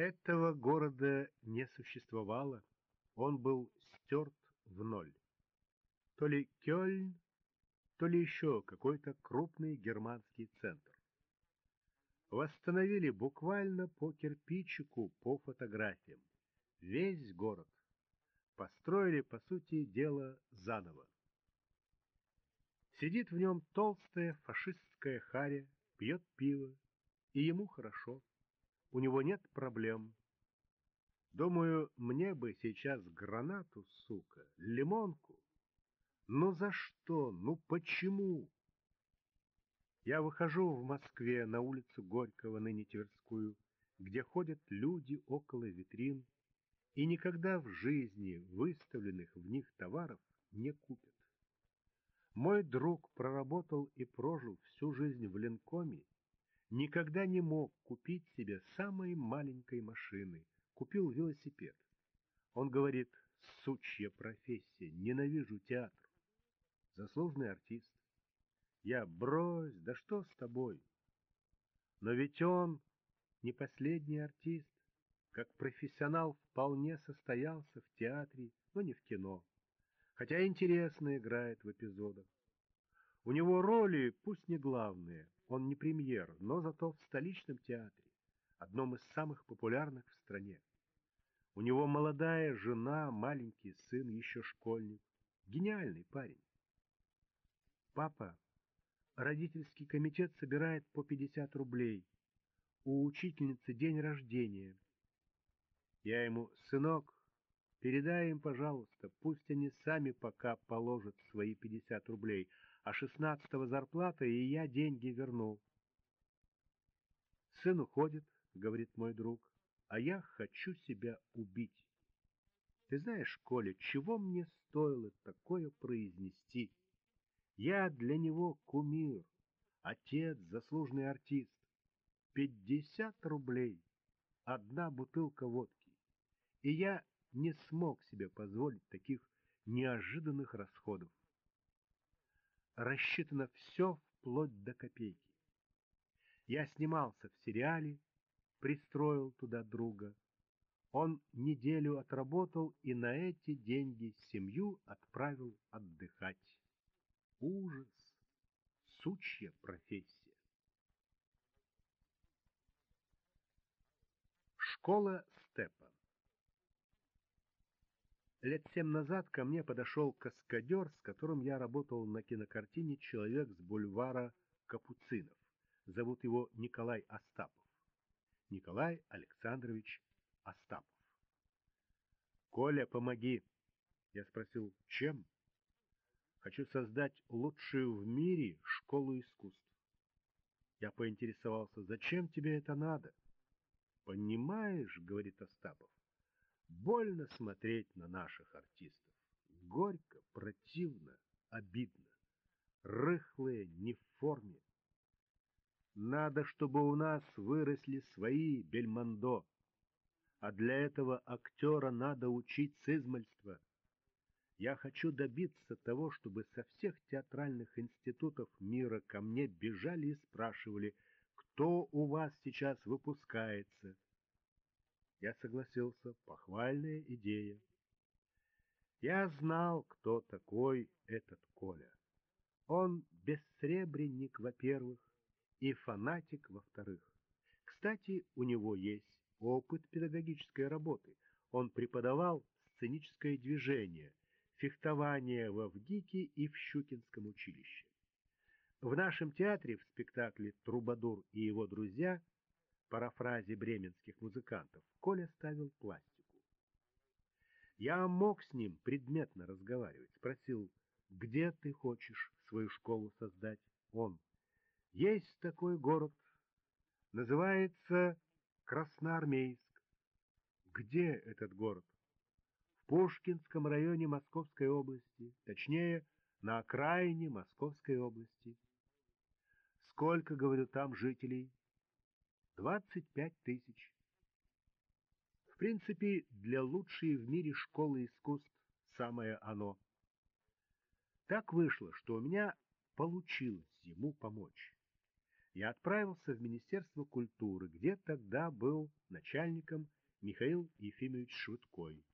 Этого города не существовало, он был стерт в ноль. То ли Кёльн, то ли еще какой-то крупный германский центр. Восстановили буквально по кирпичику, по фотографиям. Весь город. Построили, по сути дела, заново. Сидит в нем толстая фашистская харя, пьет пиво, и ему хорошо. У него нет проблем. Думаю, мне бы сейчас гранату, сука, лимонку. Ну за что? Ну почему? Я выхожу в Москве на улицу Горького, ныне Тверскую, где ходят люди около витрин, и никогда в жизни выставленных в них товаров не купят. Мой друг проработал и прожил всю жизнь в Ленкоме никогда не мог купить себе самой маленькой машины, купил велосипед. Он говорит, сучья профессия, ненавижу театр. Заслуженный артист. Я, брось, да что с тобой? Но ведь он не последний артист. Как профессионал вполне состоялся в театре, но не в кино. Хотя интересно играет в эпизодах. У него роли, пусть не главные, он не премьер, но зато в столичном театре, одном из самых популярных в стране. У него молодая жена, маленький сын, еще школьник. Гениальный парень. Папа, родительский комитет собирает по 50 рублей. У учительницы день рождения. Я ему, сынок, передай им, пожалуйста, пусть они сами пока положат свои 50 рублей, а шестнадцатого зарплата, и я деньги верну. Сын уходит, говорит мой друг, а я хочу себя убить. Ты знаешь, Коля, чего мне стоило такое произнести? Я для него кумир, отец, заслуженный артист. Пятьдесят рублей, одна бутылка водки. И я не смог себе позволить таких неожиданных расходов рассчитано все вплоть до копейки. Я снимался в сериале, пристроил туда друга. Он неделю отработал и на эти деньги семью отправил отдыхать. Ужас! Сучья профессия! Школа степа Лет семь назад ко мне подошел каскадер, с которым я работал на кинокартине «Человек с бульвара Капуцинов». Зовут его Николай Остапов. Николай Александрович Остапов. «Коля, помоги!» Я спросил, чем? Хочу создать лучшую в мире школу искусств. Я поинтересовался, зачем тебе это надо? Понимаешь, говорит Остапов, Больно смотреть на наших артистов. Горько, противно, обидно. Рыхлые, не в форме. Надо, чтобы у нас выросли свои бельмондо. А для этого актера надо учить с. Я хочу добиться того, чтобы со всех театральных институтов мира ко мне бежали и спрашивали, кто у вас сейчас выпускается, я согласился, похвальная идея. Я знал, кто такой этот Коля. Он бессребренник, во-первых, и фанатик, во-вторых. Кстати, у него есть опыт педагогической работы. Он преподавал сценическое движение, фехтование во ВГИКе и в Щукинском училище. В нашем театре в спектакле «Трубадур и его друзья» парафразе бременских музыкантов, Коля ставил пластику. Я мог с ним предметно разговаривать, спросил, где ты хочешь свою школу создать? Он, есть такой город, называется Красноармейск. Где этот город? В Пушкинском районе Московской области, точнее, на окраине Московской области. Сколько, говорю, там жителей? 25 тысяч. В принципе, для лучшей в мире школы искусств самое оно. Так вышло, что у меня получилось ему помочь. Я отправился в Министерство культуры, где тогда был начальником Михаил Ефимович Шуткой.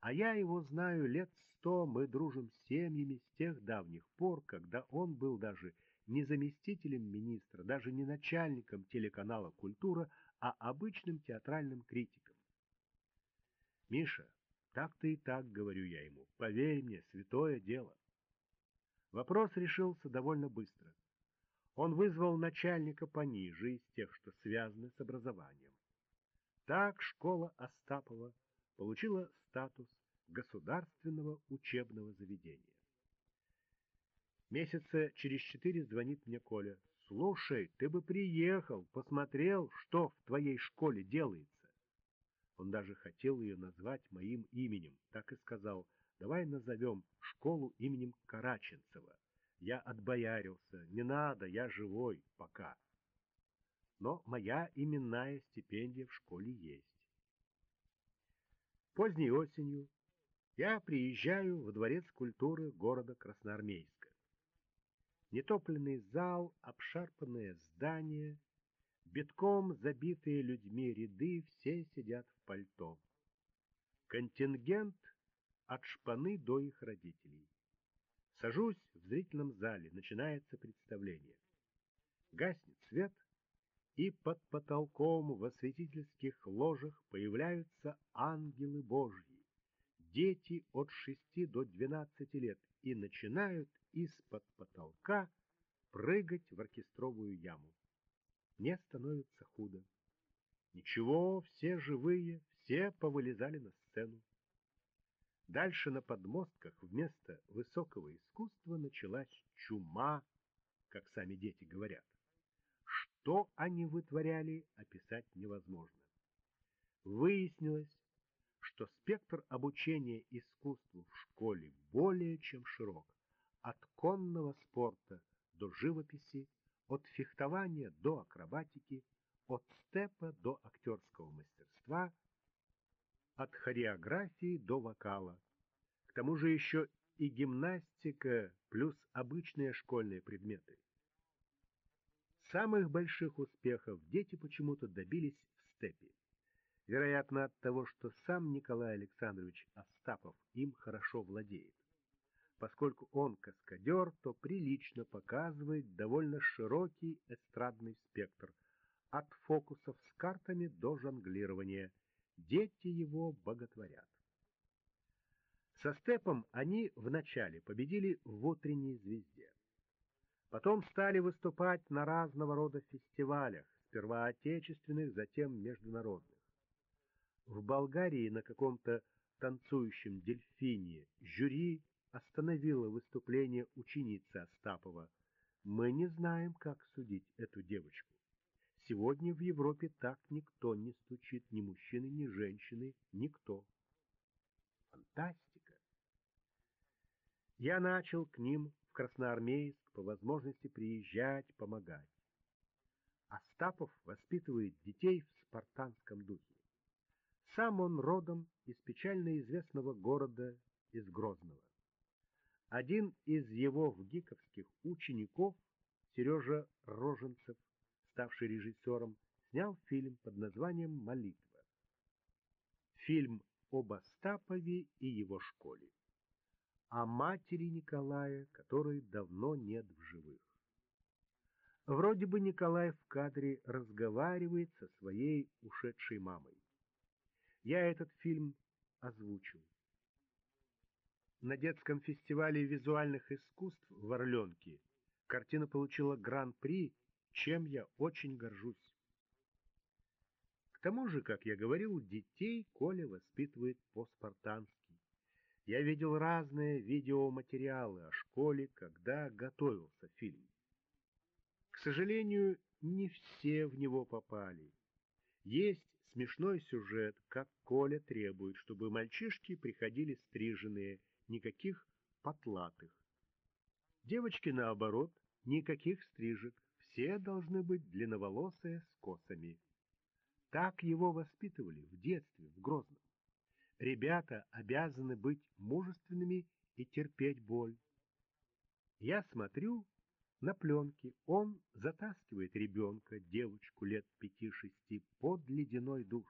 А я его знаю лет сто, мы дружим с семьями с тех давних пор, когда он был даже не заместителем министра, даже не начальником телеканала «Культура», а обычным театральным критиком. Миша, так-то и так, говорю я ему, поверь мне, святое дело. Вопрос решился довольно быстро. Он вызвал начальника пониже из тех, что связаны с образованием. Так школа Остапова получила статус государственного учебного заведения. Месяца через четыре звонит мне Коля. «Слушай, ты бы приехал, посмотрел, что в твоей школе делается». Он даже хотел ее назвать моим именем, так и сказал, давай назовем школу именем Караченцева. Я отбоярился, не надо, я живой пока. Но моя именная стипендия в школе есть. Поздней осенью я приезжаю в Дворец культуры города Красноармейска. Нетопленный зал, обшарпанное здание, битком забитые людьми ряды, все сидят в пальто. Контингент от шпаны до их родителей. Сажусь в зрительном зале, начинается представление. Гаснет свет, и под потолком в осветительских ложах появляются ангелы Божьи, дети от шести до двенадцати лет, и начинают из-под потолка прыгать в оркестровую яму. Мне становится худо. Ничего, все живые, все повылезали на сцену. Дальше на подмостках вместо высокого искусства началась чума, как сами дети говорят. Что они вытворяли, описать невозможно. Выяснилось, что спектр обучения искусству в школе более чем широк, от конного спорта до живописи, от фехтования до акробатики, от степа до актерского мастерства – от хореографии до вокала. К тому же еще и гимнастика плюс обычные школьные предметы. Самых больших успехов дети почему-то добились в степи. Вероятно, от того, что сам Николай Александрович Остапов им хорошо владеет. Поскольку он каскадер, то прилично показывает довольно широкий эстрадный спектр, от фокусов с картами до жонглирования – дети его боготворят. Со степом они вначале победили в утренней звезде. Потом стали выступать на разного рода фестивалях, сперва отечественных, затем международных. В Болгарии на каком-то танцующем дельфине жюри остановило выступление ученицы Остапова. Мы не знаем, как судить эту девочку. Сегодня в Европе так никто не стучит, ни мужчины, ни женщины, никто. Фантастика! Я начал к ним в Красноармейск по возможности приезжать, помогать. Остапов воспитывает детей в спартанском духе. Сам он родом из печально известного города, из Грозного. Один из его вгиковских учеников, Сережа Роженцев, ставший режиссером, снял фильм под названием «Молитва». Фильм об Остапове и его школе. О матери Николая, которой давно нет в живых. Вроде бы Николай в кадре разговаривает со своей ушедшей мамой. Я этот фильм озвучил. На детском фестивале визуальных искусств в Орленке картина получила гран-при чем я очень горжусь. К тому же, как я говорил, детей Коля воспитывает по-спартански. Я видел разные видеоматериалы о школе, когда готовился фильм. К сожалению, не все в него попали. Есть смешной сюжет, как Коля требует, чтобы мальчишки приходили стриженные, никаких потлатых. Девочки, наоборот, никаких стрижек, все должны быть длинноволосые с косами. Так его воспитывали в детстве в Грозном. Ребята обязаны быть мужественными и терпеть боль. Я смотрю на пленке, он затаскивает ребенка, девочку лет пяти-шести, под ледяной душ.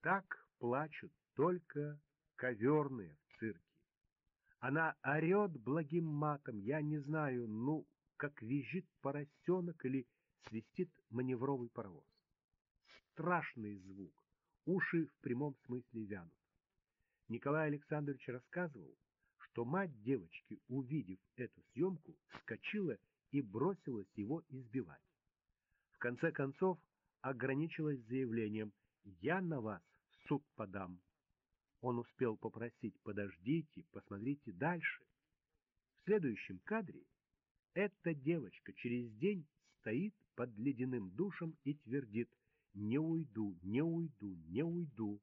Так плачут только коверные цирке. Она орет благим матом, я не знаю, ну, как визжит поросенок или свистит маневровый паровоз. Страшный звук, уши в прямом смысле вянут. Николай Александрович рассказывал, что мать девочки, увидев эту съемку, вскочила и бросилась его избивать. В конце концов ограничилась заявлением «Я на вас в суд подам». Он успел попросить «Подождите, посмотрите дальше». В следующем кадре эта девочка через день стоит под ледяным душем и твердит «Не уйду, не уйду, не уйду».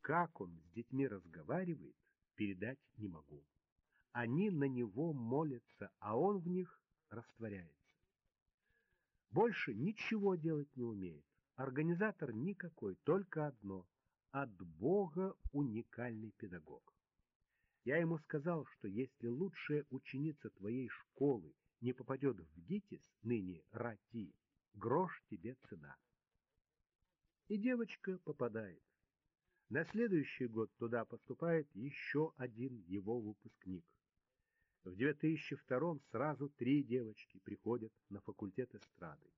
Как он с детьми разговаривает, передать не могу. Они на него молятся, а он в них растворяется. Больше ничего делать не умеет. Организатор никакой, только одно — от Бога уникальный педагог. Я ему сказал, что если лучшая ученица твоей школы не попадет в ГИТИС, ныне РАТИ, грош тебе цена. И девочка попадает. На следующий год туда поступает еще один его выпускник. В 2002 сразу три девочки приходят на факультет эстрады.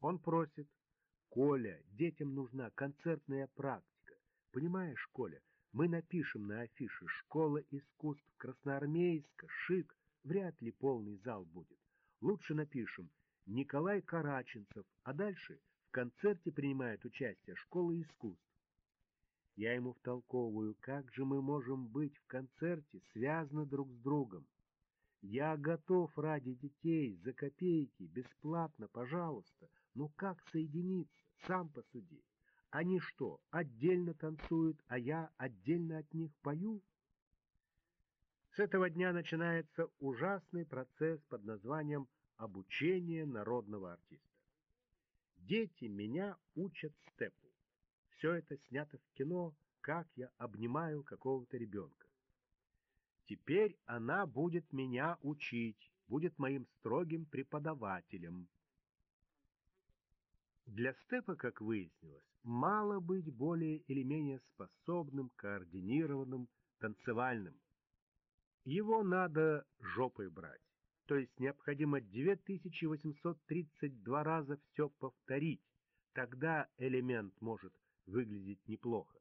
Он просит, Коля, детям нужна концертная практика. Понимаешь, Коля, мы напишем на афише «Школа искусств Красноармейска», «Шик», вряд ли полный зал будет. Лучше напишем «Николай Караченцев», а дальше в концерте принимает участие «Школа искусств». Я ему втолковываю, как же мы можем быть в концерте связаны друг с другом. Я готов ради детей, за копейки, бесплатно, пожалуйста. Ну как соединиться? Сам посуди. Они что, отдельно танцуют, а я отдельно от них пою? С этого дня начинается ужасный процесс под названием «Обучение народного артиста». Дети меня учат степу. Все это снято в кино, как я обнимаю какого-то ребенка. Теперь она будет меня учить, будет моим строгим преподавателем. Для степа, как выяснилось, мало быть более или менее способным, координированным, танцевальным. Его надо жопой брать, то есть необходимо 2832 раза все повторить, тогда элемент может выглядеть неплохо.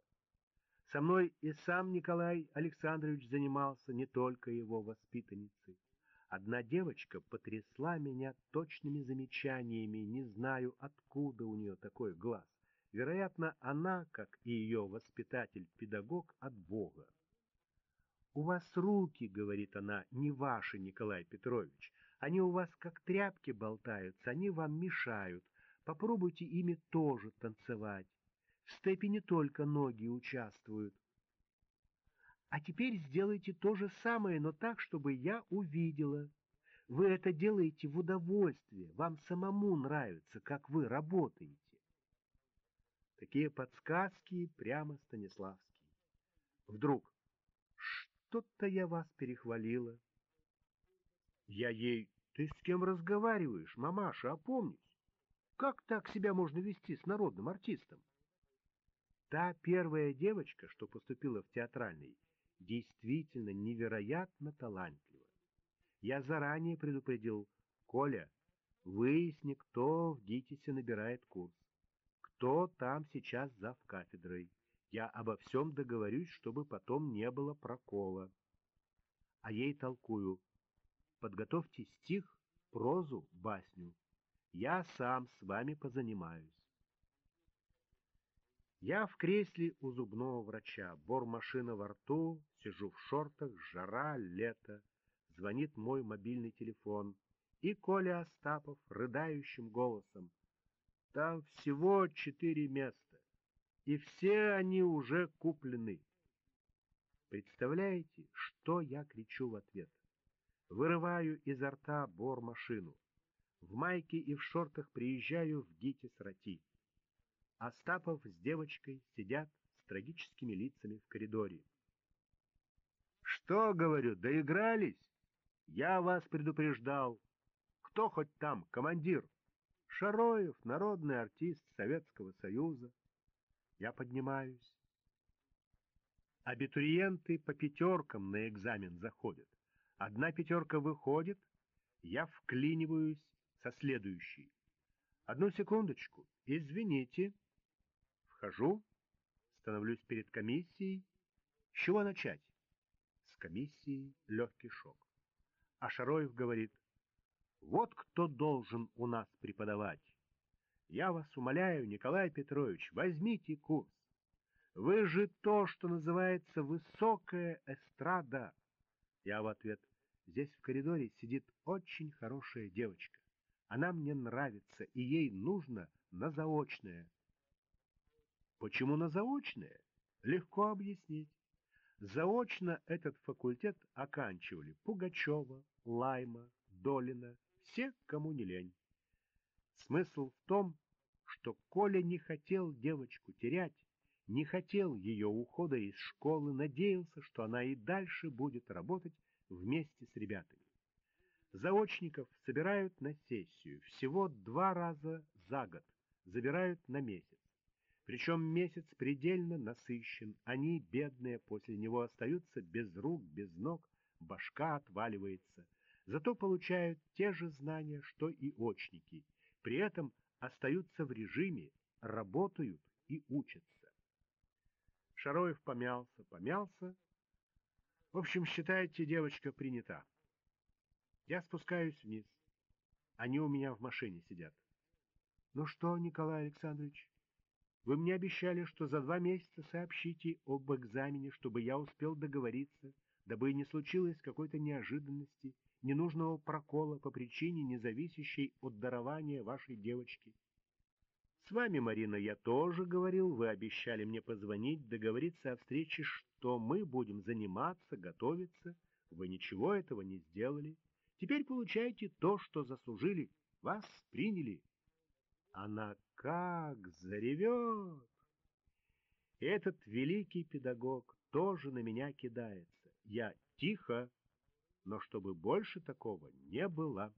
Со мной и сам Николай Александрович занимался, не только его воспитанницей. Одна девочка потрясла меня точными замечаниями, не знаю, откуда у нее такой глаз. Вероятно, она, как и ее воспитатель-педагог, от Бога. «У вас руки, — говорит она, — не ваши, Николай Петрович. Они у вас как тряпки болтаются, они вам мешают. Попробуйте ими тоже танцевать. В степи не только ноги участвуют. А теперь сделайте то же самое, но так, чтобы я увидела. Вы это делаете в удовольствие, вам самому нравится, как вы работаете. Такие подсказки прямо Станиславский. Вдруг, что-то я вас перехвалила. Я ей, ты с кем разговариваешь, мамаша, опомнись. Как так себя можно вести с народным артистом? Та первая девочка, что поступила в театральный, действительно невероятно талантлива. Я заранее предупредил, Коля, выясни, кто в ГИТИСе набирает курс, кто там сейчас зав кафедрой. Я обо всем договорюсь, чтобы потом не было прокола. А ей толкую. Подготовьте стих, прозу, басню. Я сам с вами позанимаюсь. Я в кресле у зубного врача, бормашина во рту, сижу в шортах, жара, лето. Звонит мой мобильный телефон, и Коля Остапов рыдающим голосом. Там всего четыре места, и все они уже куплены. Представляете, что я кричу в ответ? Вырываю изо рта бормашину. В майке и в шортах приезжаю в ГИТИС-Рати. Остапов с девочкой сидят с трагическими лицами в коридоре. «Что, — говорю, — доигрались? Я вас предупреждал. Кто хоть там, командир? Шароев — народный артист Советского Союза. Я поднимаюсь. Абитуриенты по пятеркам на экзамен заходят. Одна пятерка выходит, я вклиниваюсь со следующей. Одну секундочку, извините. Вхожу, становлюсь перед комиссией. С чего начать? С комиссии легкий шок. А Шароев говорит, вот кто должен у нас преподавать. Я вас умоляю, Николай Петрович, возьмите курс. Вы же то, что называется высокая эстрада. Я в ответ, здесь в коридоре сидит очень хорошая девочка. Она мне нравится, и ей нужно на заочное. Почему на заочное? Легко объяснить. Заочно этот факультет оканчивали Пугачева, Лайма, Долина, все, кому не лень. Смысл в том, что Коля не хотел девочку терять, не хотел ее ухода из школы, надеялся, что она и дальше будет работать вместе с ребятами. Заочников собирают на сессию всего два раза за год, забирают на месяц. Причем месяц предельно насыщен, они, бедные, после него остаются без рук, без ног, башка отваливается. Зато получают те же знания, что и очники. При этом остаются в режиме, работают и учатся. Шароев помялся, помялся. В общем, считайте, девочка принята. Я спускаюсь вниз. Они у меня в машине сидят. Ну что, Николай Александрович, вы мне обещали, что за два месяца сообщите об экзамене, чтобы я успел договориться, дабы не случилось какой-то неожиданности, ненужного прокола по причине, не зависящей от дарования вашей девочки. С вами, Марина, я тоже говорил, вы обещали мне позвонить, договориться о встрече, что мы будем заниматься, готовиться. Вы ничего этого не сделали. Теперь получаете то, что заслужили. Вас приняли. Она как заревет! Этот великий педагог тоже на меня кидается. Я тихо, но чтобы больше такого не было.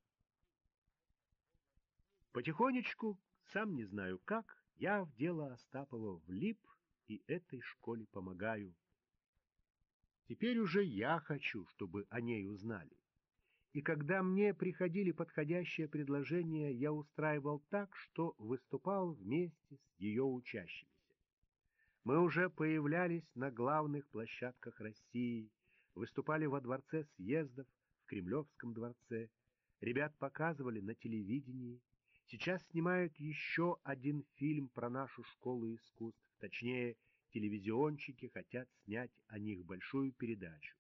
Потихонечку, сам не знаю как, я в дело Остапова влип и этой школе помогаю. Теперь уже я хочу, чтобы о ней узнали. И когда мне приходили подходящие предложения, я устраивал так, что выступал вместе с ее учащимися. Мы уже появлялись на главных площадках России, выступали во дворце съездов, в Кремлевском дворце, ребят показывали на телевидении. Сейчас снимают еще один фильм про нашу школу искусств, точнее, телевизионщики хотят снять о них большую передачу.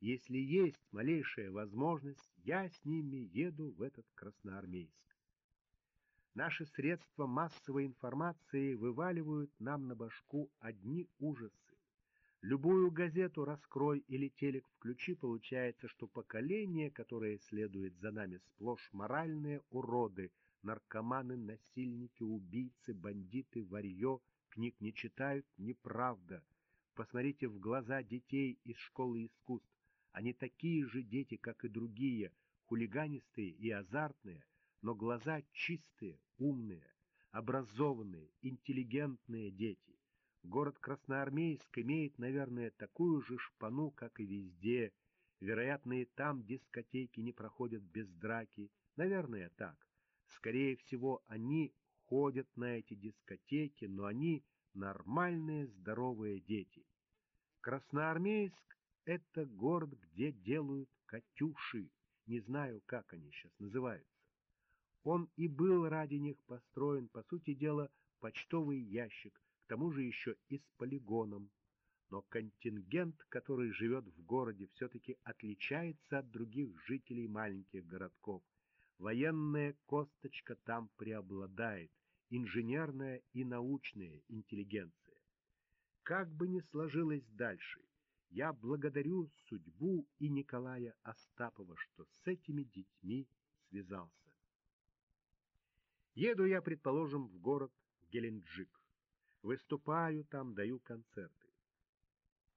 Если есть малейшая возможность, я с ними еду в этот Красноармейск. Наши средства массовой информации вываливают нам на башку одни ужасы. Любую газету раскрой или телек включи, получается, что поколение, которое следует за нами, сплошь моральные уроды, наркоманы, насильники, убийцы, бандиты, варье, книг не читают, неправда. Посмотрите в глаза детей из школы искусств. Они такие же дети, как и другие, хулиганистые и азартные, но глаза чистые, умные, образованные, интеллигентные дети. Город Красноармейск имеет, наверное, такую же шпану, как и везде. Вероятно, и там дискотеки не проходят без драки. Наверное, так. Скорее всего, они ходят на эти дискотеки, но они нормальные, здоровые дети. Красноармейск это город, где делают «катюши». Не знаю, как они сейчас называются. Он и был ради них построен, по сути дела, почтовый ящик, к тому же еще и с полигоном. Но контингент, который живет в городе, все-таки отличается от других жителей маленьких городков. Военная косточка там преобладает, инженерная и научная интеллигенция. Как бы ни сложилось дальше, я благодарю судьбу и Николая Остапова, что с этими детьми связался. Еду я, предположим, в город Геленджик. Выступаю там, даю концерты.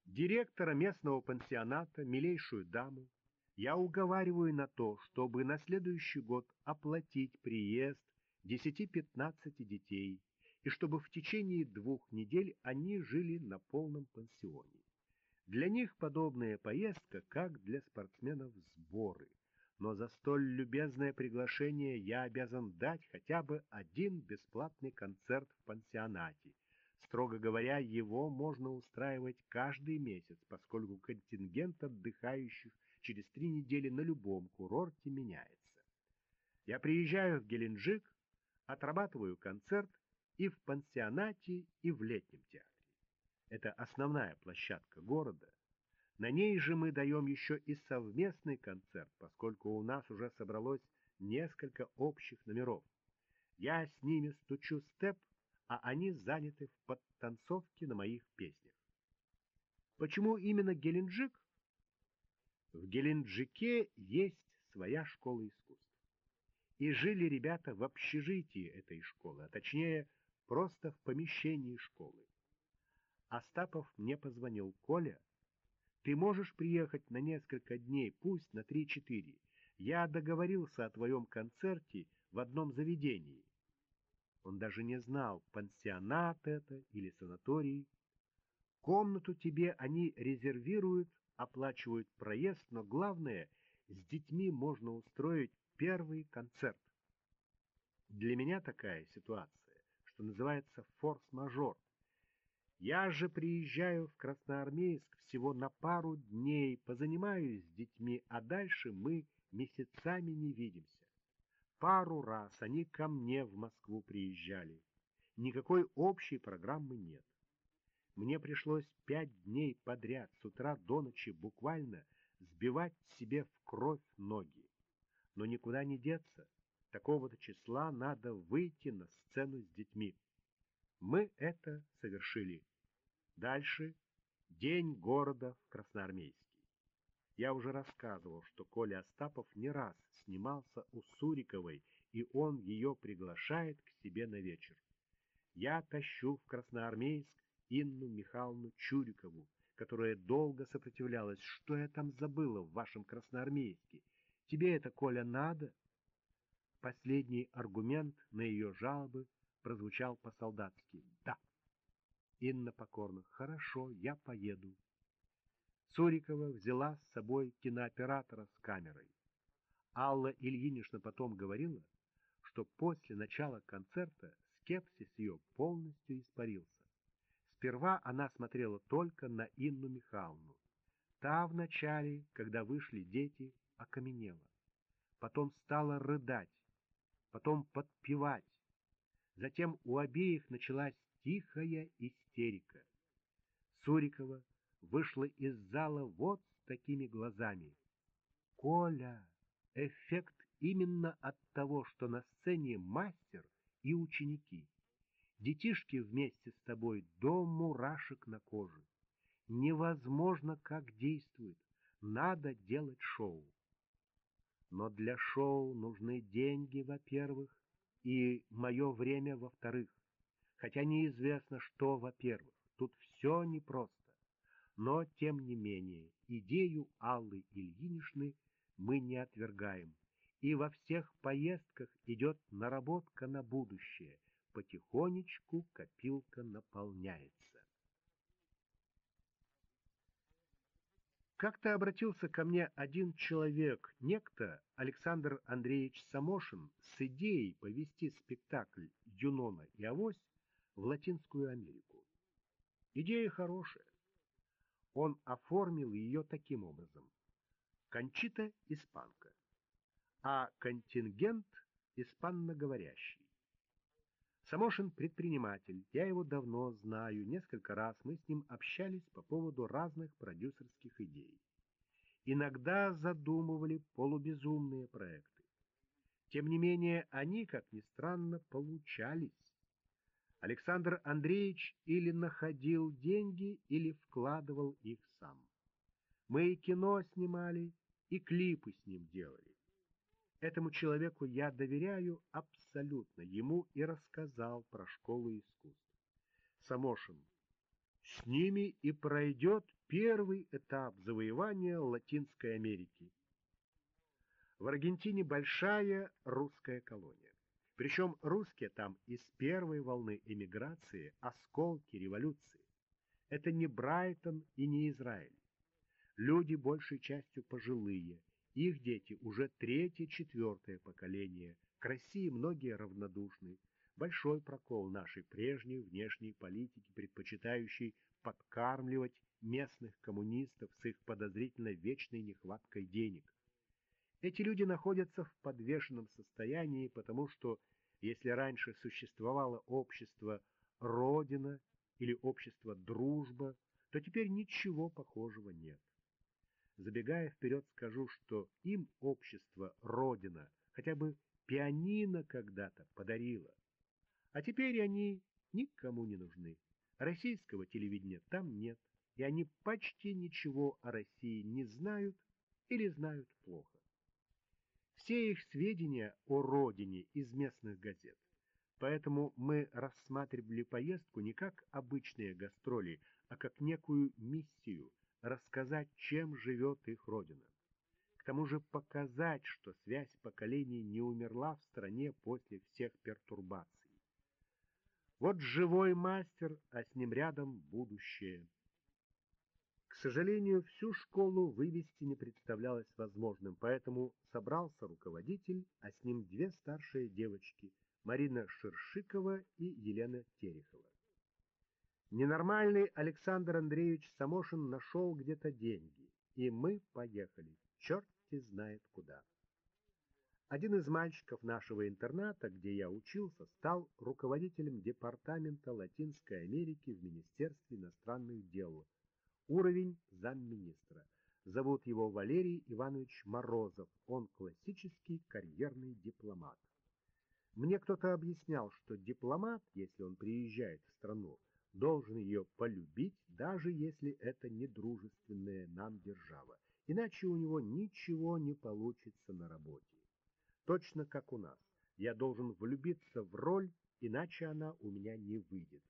Директора местного пансионата, милейшую даму, я уговариваю на то, чтобы на следующий год оплатить приезд 10-15 детей, и чтобы в течение двух недель они жили на полном пансионе. Для них подобная поездка, как для спортсменов сборы. Но за столь любезное приглашение я обязан дать хотя бы один бесплатный концерт в пансионате. Строго говоря, его можно устраивать каждый месяц, поскольку контингент отдыхающих через три недели на любом курорте меняется. Я приезжаю в Геленджик, отрабатываю концерт и в пансионате, и в летнем театре. Это основная площадка города. На ней же мы даем еще и совместный концерт, поскольку у нас уже собралось несколько общих номеров. Я с ними стучу степ, а они заняты в подтанцовке на моих песнях. Почему именно Геленджик? В Геленджике есть своя школа искусств. И жили ребята в общежитии этой школы, а точнее, просто в помещении школы. Остапов мне позвонил. «Коля, ты можешь приехать на несколько дней, пусть на три-четыре. Я договорился о твоем концерте в одном заведении». Он даже не знал, пансионат это или санаторий. Комнату тебе они резервируют, оплачивают проезд, но главное, с детьми можно устроить первый концерт. Для меня такая ситуация, что называется форс-мажор. Я же приезжаю в Красноармейск всего на пару дней, позанимаюсь с детьми, а дальше мы месяцами не видимся. Пару раз они ко мне в Москву приезжали. Никакой общей программы нет. Мне пришлось пять дней подряд с утра до ночи буквально сбивать себе в кровь ноги. Но никуда не деться. Такого-то числа надо выйти на сцену с детьми. Мы это совершили. Дальше день города в Красноармейске. Я уже рассказывал, что Коля Остапов не раз снимался у Суриковой, и он ее приглашает к себе на вечер. Я тащу в Красноармейск Инну Михайловну Чурикову, которая долго сопротивлялась. Что я там забыла в вашем Красноармейске? Тебе это, Коля, надо? Последний аргумент на ее жалобы прозвучал по-солдатски. Да. Инна покорно. Хорошо, я поеду. Сурикова взяла с собой кинооператора с камерой. Алла Ильинична потом говорила, что после начала концерта скепсис ее полностью испарился. Сперва она смотрела только на Инну Михайловну. Та вначале, когда вышли дети, окаменела. Потом стала рыдать, потом подпевать. Затем у обеих началась тихая истерика. Сурикова вышла из зала вот с такими глазами. «Коля, эффект именно от того, что на сцене мастер и ученики. Детишки вместе с тобой до мурашек на коже. Невозможно, как действует. Надо делать шоу. Но для шоу нужны деньги, во-первых, и мое время, во-вторых хотя неизвестно, что, во-первых, тут все непросто. Но, тем не менее, идею Аллы Ильиничны мы не отвергаем, и во всех поездках идет наработка на будущее, потихонечку копилка наполняется. Как-то обратился ко мне один человек, некто Александр Андреевич Самошин, с идеей повести спектакль «Юнона и Авось» в Латинскую Америку. Идея хорошая. Он оформил ее таким образом. Кончита – испанка, а контингент – испанноговорящий. Самошин предприниматель, я его давно знаю, несколько раз мы с ним общались по поводу разных продюсерских идей. Иногда задумывали полубезумные проекты. Тем не менее, они, как ни странно, получались. Александр Андреевич или находил деньги, или вкладывал их сам. Мы и кино снимали, и клипы с ним делали. Этому человеку я доверяю абсолютно, ему и рассказал про школу искусств. Самошин. С ними и пройдет первый этап завоевания Латинской Америки. В Аргентине большая русская колония. Причем русские там из первой волны эмиграции, осколки революции. Это не Брайтон и не Израиль. Люди большей частью пожилые, их дети уже третье-четвертое поколение, к России многие равнодушны. Большой прокол нашей прежней внешней политики, предпочитающей подкармливать местных коммунистов с их подозрительно вечной нехваткой денег. Эти люди находятся в подвешенном состоянии, потому что если раньше существовало общество «Родина» или общество «Дружба», то теперь ничего похожего нет. Забегая вперед, скажу, что им общество «Родина» хотя бы пианино когда-то подарило. А теперь они никому не нужны. Российского телевидения там нет, и они почти ничего о России не знают или знают плохо. Все их сведения о родине из местных газет. Поэтому мы рассматривали поездку не как обычные гастроли, а как некую миссию рассказать, чем живет их родина. К тому же показать, что связь поколений не умерла в стране после всех пертурбаций. Вот живой мастер, а с ним рядом будущее. К сожалению, всю школу вывести не представлялось возможным, поэтому собрался руководитель, а с ним две старшие девочки – Марина Шершикова и Елена Терехова. Ненормальный Александр Андреевич Самошин нашел где-то деньги, и мы поехали, черти знает куда. Один из мальчиков нашего интерната, где я учился, стал руководителем департамента Латинской Америки в Министерстве иностранных дел – Уровень замминистра. Зовут его Валерий Иванович Морозов. Он классический карьерный дипломат. Мне кто-то объяснял, что дипломат, если он приезжает в страну, должен ее полюбить, даже если это не дружественная нам держава. Иначе у него ничего не получится на работе. Точно как у нас. Я должен влюбиться в роль, иначе она у меня не выйдет.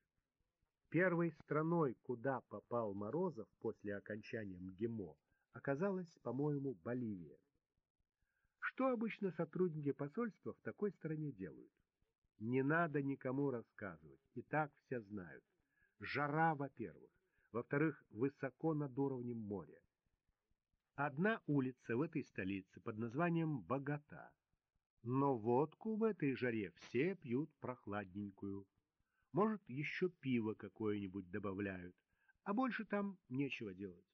Первой страной, куда попал Морозов после окончания МГИМО, оказалась, по-моему, Боливия. Что обычно сотрудники посольства в такой стране делают? Не надо никому рассказывать, и так все знают. Жара, во-первых. Во-вторых, высоко над уровнем моря. Одна улица в этой столице под названием Богата. Но водку в этой жаре все пьют прохладненькую. Может, еще пиво какое-нибудь добавляют, а больше там нечего делать.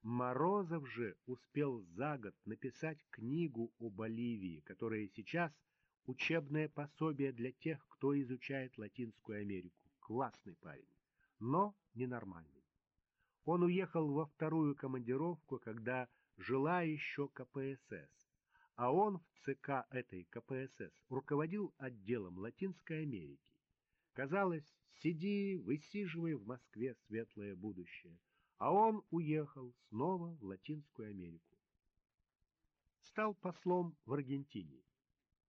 Морозов же успел за год написать книгу о Боливии, которая сейчас учебное пособие для тех, кто изучает Латинскую Америку. Классный парень, но ненормальный. Он уехал во вторую командировку, когда жила еще КПСС, а он в ЦК этой КПСС руководил отделом Латинской Америки. Казалось, сиди, высиживай в Москве светлое будущее. А он уехал снова в Латинскую Америку. Стал послом в Аргентине.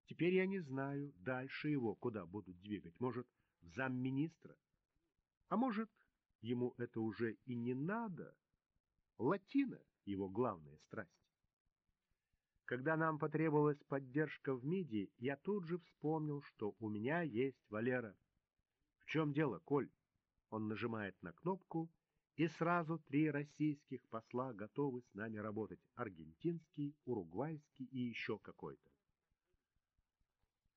Теперь я не знаю дальше его, куда будут двигать. Может, в замминистра? А может, ему это уже и не надо? Латина — его главная страсть. Когда нам потребовалась поддержка в МИДе, я тут же вспомнил, что у меня есть Валера — в чем дело, Коль? Он нажимает на кнопку, и сразу три российских посла готовы с нами работать. Аргентинский, уругвайский и еще какой-то.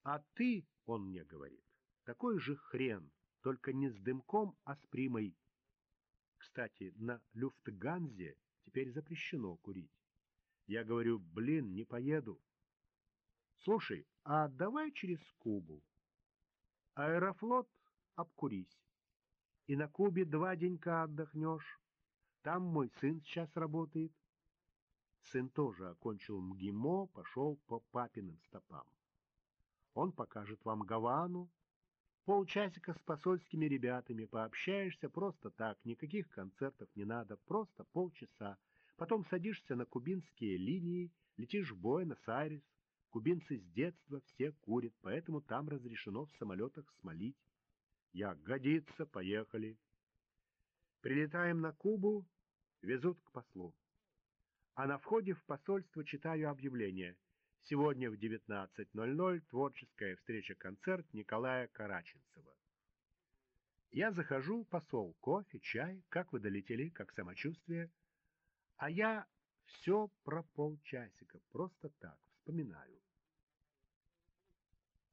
А ты, он мне говорит, такой же хрен, только не с дымком, а с примой. Кстати, на Люфтганзе теперь запрещено курить. Я говорю, блин, не поеду. Слушай, а давай через Кубу. Аэрофлот обкурись. И на Кубе два денька отдохнешь. Там мой сын сейчас работает. Сын тоже окончил МГИМО, пошел по папиным стопам. Он покажет вам Гавану. Полчасика с посольскими ребятами пообщаешься просто так, никаких концертов не надо, просто полчаса. Потом садишься на кубинские линии, летишь в Буэнос-Айрес. Кубинцы с детства все курят, поэтому там разрешено в самолетах смолить. Я годится, поехали. Прилетаем на Кубу, везут к послу. А на входе в посольство читаю объявление. Сегодня в 19.00 творческая встреча-концерт Николая Караченцева. Я захожу, посол, кофе, чай, как вы долетели, как самочувствие. А я все про полчасика, просто так, вспоминаю.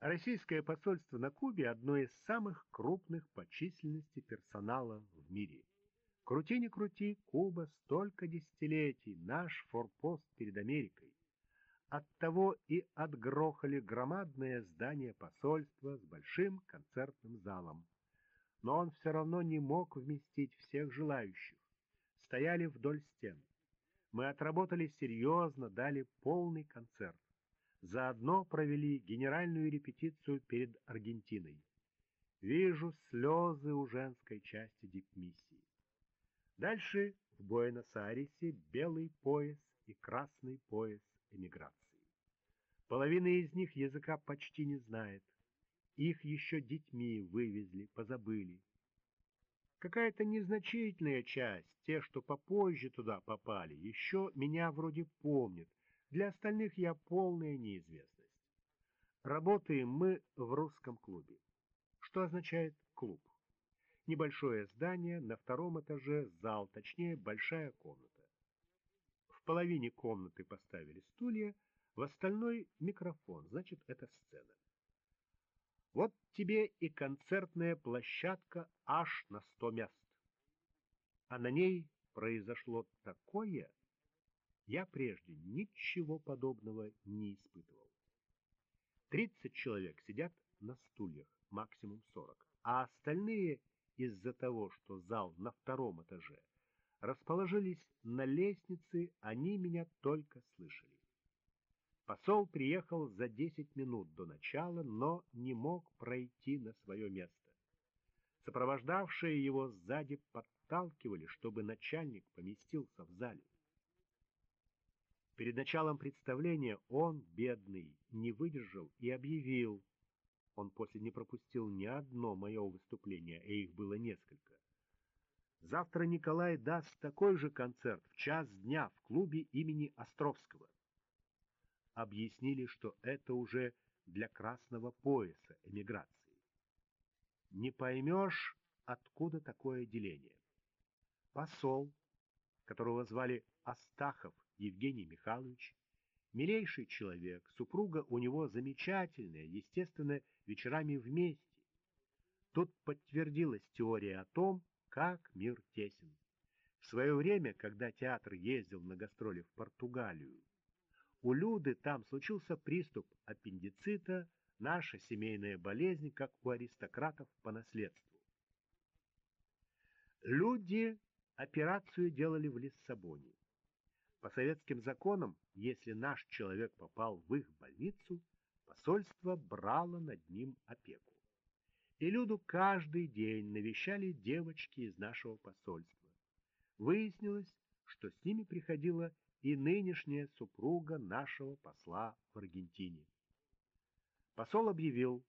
Российское посольство на Кубе – одно из самых крупных по численности персонала в мире. Крути не крути, Куба столько десятилетий, наш форпост перед Америкой. Оттого и отгрохали громадное здание посольства с большим концертным залом. Но он все равно не мог вместить всех желающих. Стояли вдоль стен. Мы отработали серьезно, дали полный концерт. Заодно провели генеральную репетицию перед Аргентиной. Вижу слезы у женской части дипмиссии. Дальше в Буэнос-Айресе белый пояс и красный пояс эмиграции. Половина из них языка почти не знает. Их еще детьми вывезли, позабыли. Какая-то незначительная часть, те, что попозже туда попали, еще меня вроде помнят, для остальных я полная неизвестность. Работаем мы в русском клубе. Что означает клуб? Небольшое здание, на втором этаже зал, точнее большая комната. В половине комнаты поставили стулья, в остальной микрофон, значит это сцена. Вот тебе и концертная площадка аж на сто мест. А на ней произошло такое, я прежде ничего подобного не испытывал. 30 человек сидят на стульях, максимум 40, а остальные из-за того, что зал на втором этаже, расположились на лестнице, они меня только слышали. Посол приехал за 10 минут до начала, но не мог пройти на свое место. Сопровождавшие его сзади подталкивали, чтобы начальник поместился в зале. Перед началом представления он, бедный, не выдержал и объявил. Он после не пропустил ни одно мое выступление, а их было несколько. Завтра Николай даст такой же концерт в час дня в клубе имени Островского. Объяснили, что это уже для красного пояса эмиграции. Не поймешь, откуда такое деление. Посол, которого звали Астахов Евгений Михайлович, милейший человек, супруга у него замечательная, естественно, вечерами вместе. Тут подтвердилась теория о том, как мир тесен. В свое время, когда театр ездил на гастроли в Португалию, у Люды там случился приступ аппендицита, наша семейная болезнь, как у аристократов по наследству. Люди операцию делали в Лиссабоне. По советским законам, если наш человек попал в их больницу, посольство брало над ним опеку. И Люду каждый день навещали девочки из нашего посольства. Выяснилось, что с ними приходила и нынешняя супруга нашего посла в Аргентине. Посол объявил,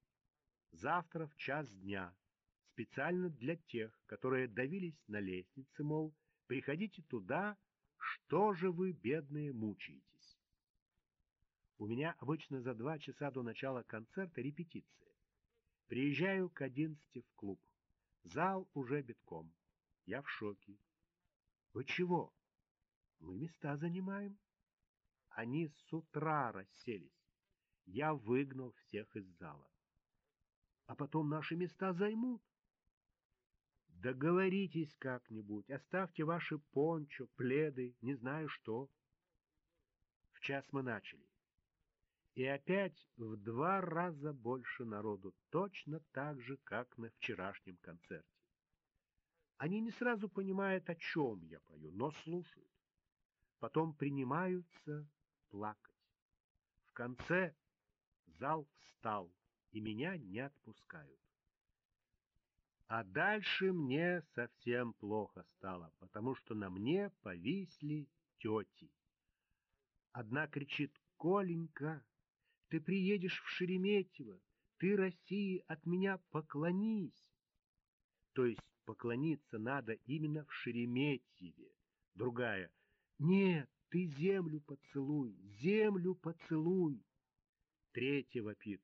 завтра в час дня, специально для тех, которые давились на лестнице, мол, приходите туда, что же вы, бедные, мучаетесь? У меня обычно за два часа до начала концерта репетиция. Приезжаю к одиннадцати в клуб. Зал уже битком. Я в шоке. Вы чего? Мы места занимаем. Они с утра расселись. Я выгнал всех из зала. А потом наши места займут. Договоритесь как-нибудь, оставьте ваши пончо, пледы, не знаю что. В час мы начали. И опять в два раза больше народу, точно так же, как на вчерашнем концерте. Они не сразу понимают, о чем я пою, но слушают. Потом принимаются плакать. В конце зал встал, и меня не отпускают. А дальше мне совсем плохо стало, потому что на мне повисли тети. Одна кричит, «Коленька, ты приедешь в Шереметьево, ты России от меня поклонись!» То есть поклониться надо именно в Шереметьеве. Другая, «Нет, ты землю поцелуй, землю поцелуй!» Третий вопит.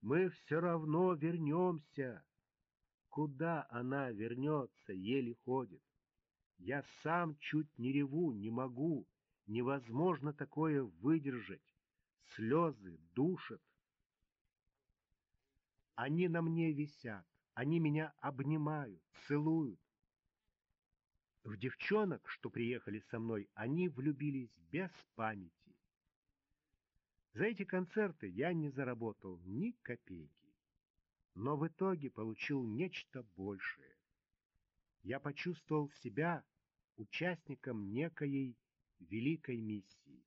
Мы все равно вернемся. Куда она вернется, еле ходит. Я сам чуть не реву, не могу. Невозможно такое выдержать. Слезы душат. Они на мне висят, они меня обнимают, целуют. В девчонок, что приехали со мной, они влюбились без памяти. За эти концерты я не заработал ни копейки, но в итоге получил нечто большее. Я почувствовал себя участником некоей великой миссии,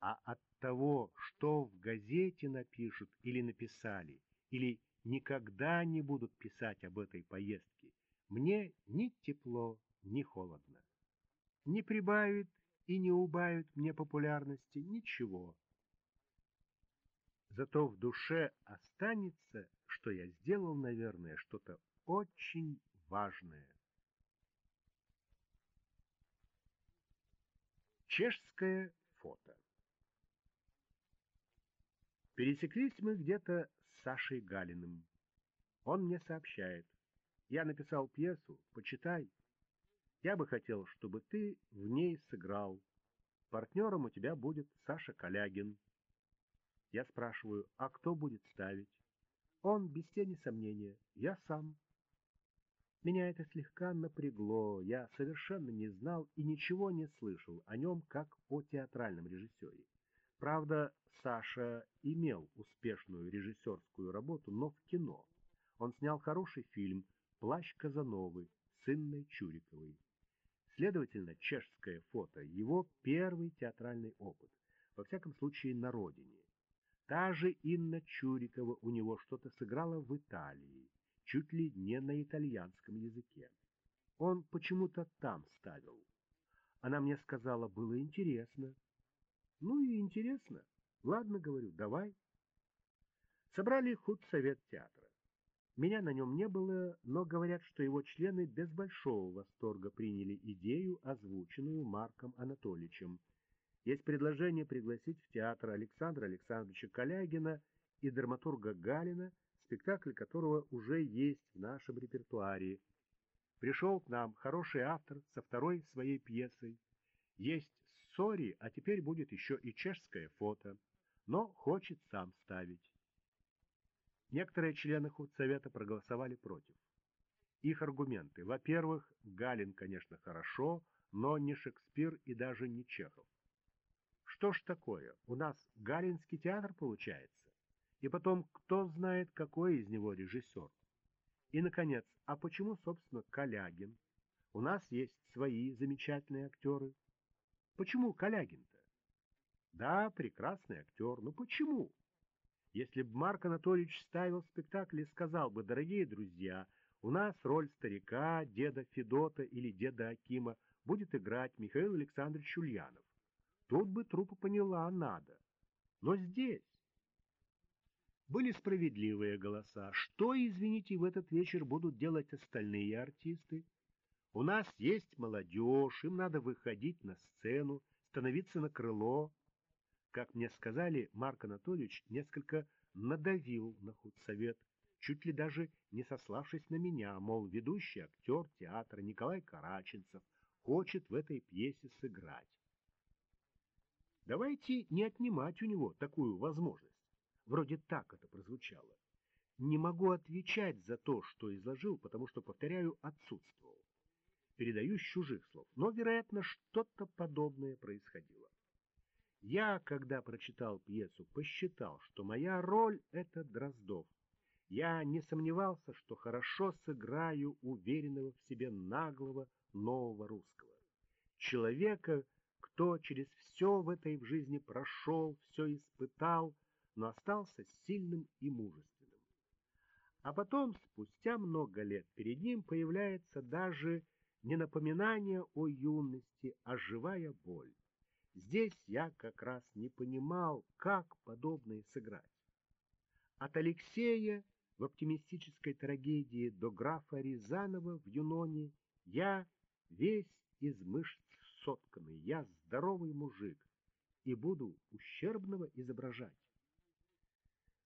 а от того, что в газете напишут или написали, или никогда не будут писать об этой поездке, мне ни тепло, ни холодно. Не прибавит и не убавит мне популярности ничего. Зато в душе останется, что я сделал, наверное, что-то очень важное. Чешское фото Пересеклись мы где-то с Сашей Галиным. Он мне сообщает. Я написал пьесу, почитай. Я бы хотел, чтобы ты в ней сыграл. Партнером у тебя будет Саша Калягин. Я спрашиваю, а кто будет ставить? Он, без тени сомнения, я сам. Меня это слегка напрягло, я совершенно не знал и ничего не слышал о нем, как о театральном режиссере. Правда, Саша имел успешную режиссерскую работу, но в кино. Он снял хороший фильм «Плащ Казановы» с Инной Чуриковой. Следовательно, чешское фото – его первый театральный опыт, во всяком случае на родине. Та же Инна Чурикова у него что-то сыграла в Италии, чуть ли не на итальянском языке. Он почему-то там ставил. Она мне сказала, было интересно. Ну и интересно. Ладно, говорю, давай. Собрали худсовет театра. Меня на нем не было, но говорят, что его члены без большого восторга приняли идею, озвученную Марком Анатольевичем, есть предложение пригласить в театр Александра Александровича Калягина и драматурга Галина, спектакль которого уже есть в нашем репертуаре. Пришел к нам хороший автор со второй своей пьесой. Есть Сори, а теперь будет еще и чешское фото, но хочет сам ставить. Некоторые члены худсовета проголосовали против. Их аргументы. Во-первых, Галин, конечно, хорошо, но не Шекспир и даже не Чехов. Что ж такое, у нас Галинский театр получается? И потом, кто знает, какой из него режиссер? И, наконец, а почему, собственно, Калягин? У нас есть свои замечательные актеры. Почему Калягин-то? Да, прекрасный актер, но почему? Если бы Марк Анатольевич ставил спектакль и сказал бы, дорогие друзья, у нас роль старика, деда Федота или деда Акима будет играть Михаил Александрович Ульянов. Тут бы трупа поняла надо. Но здесь... Были справедливые голоса. Что, извините, в этот вечер будут делать остальные артисты? У нас есть молодежь, им надо выходить на сцену, становиться на крыло. Как мне сказали, Марк Анатольевич несколько надавил на худсовет, чуть ли даже не сославшись на меня, мол, ведущий актер театра Николай Караченцев хочет в этой пьесе сыграть. Давайте не отнимать у него такую возможность. Вроде так это прозвучало. Не могу отвечать за то, что изложил, потому что, повторяю, отсутствовал. Передаю с чужих слов, но, вероятно, что-то подобное происходило. Я, когда прочитал пьесу, посчитал, что моя роль — это Дроздов. Я не сомневался, что хорошо сыграю уверенного в себе наглого нового русского. Человека, кто через все в этой жизни прошел, все испытал, но остался сильным и мужественным. А потом, спустя много лет, перед ним появляется даже не напоминание о юности, а живая боль. Здесь я как раз не понимал, как подобное сыграть. От Алексея в оптимистической трагедии до графа Рязанова в Юноне я весь из мышц сотканный, я здоровый мужик и буду ущербного изображать.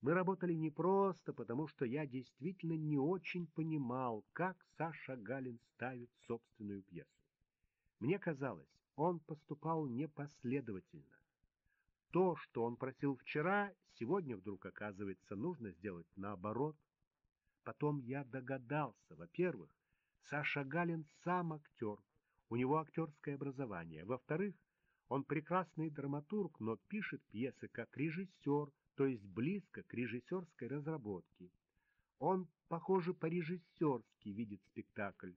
Мы работали не просто, потому что я действительно не очень понимал, как Саша Галин ставит собственную пьесу. Мне казалось, он поступал непоследовательно. То, что он просил вчера, сегодня вдруг оказывается нужно сделать наоборот. Потом я догадался, во-первых, Саша Галин сам актер, у него актерское образование. Во-вторых, он прекрасный драматург, но пишет пьесы как режиссер, то есть близко к режиссерской разработке. Он, похоже, по-режиссерски видит спектакль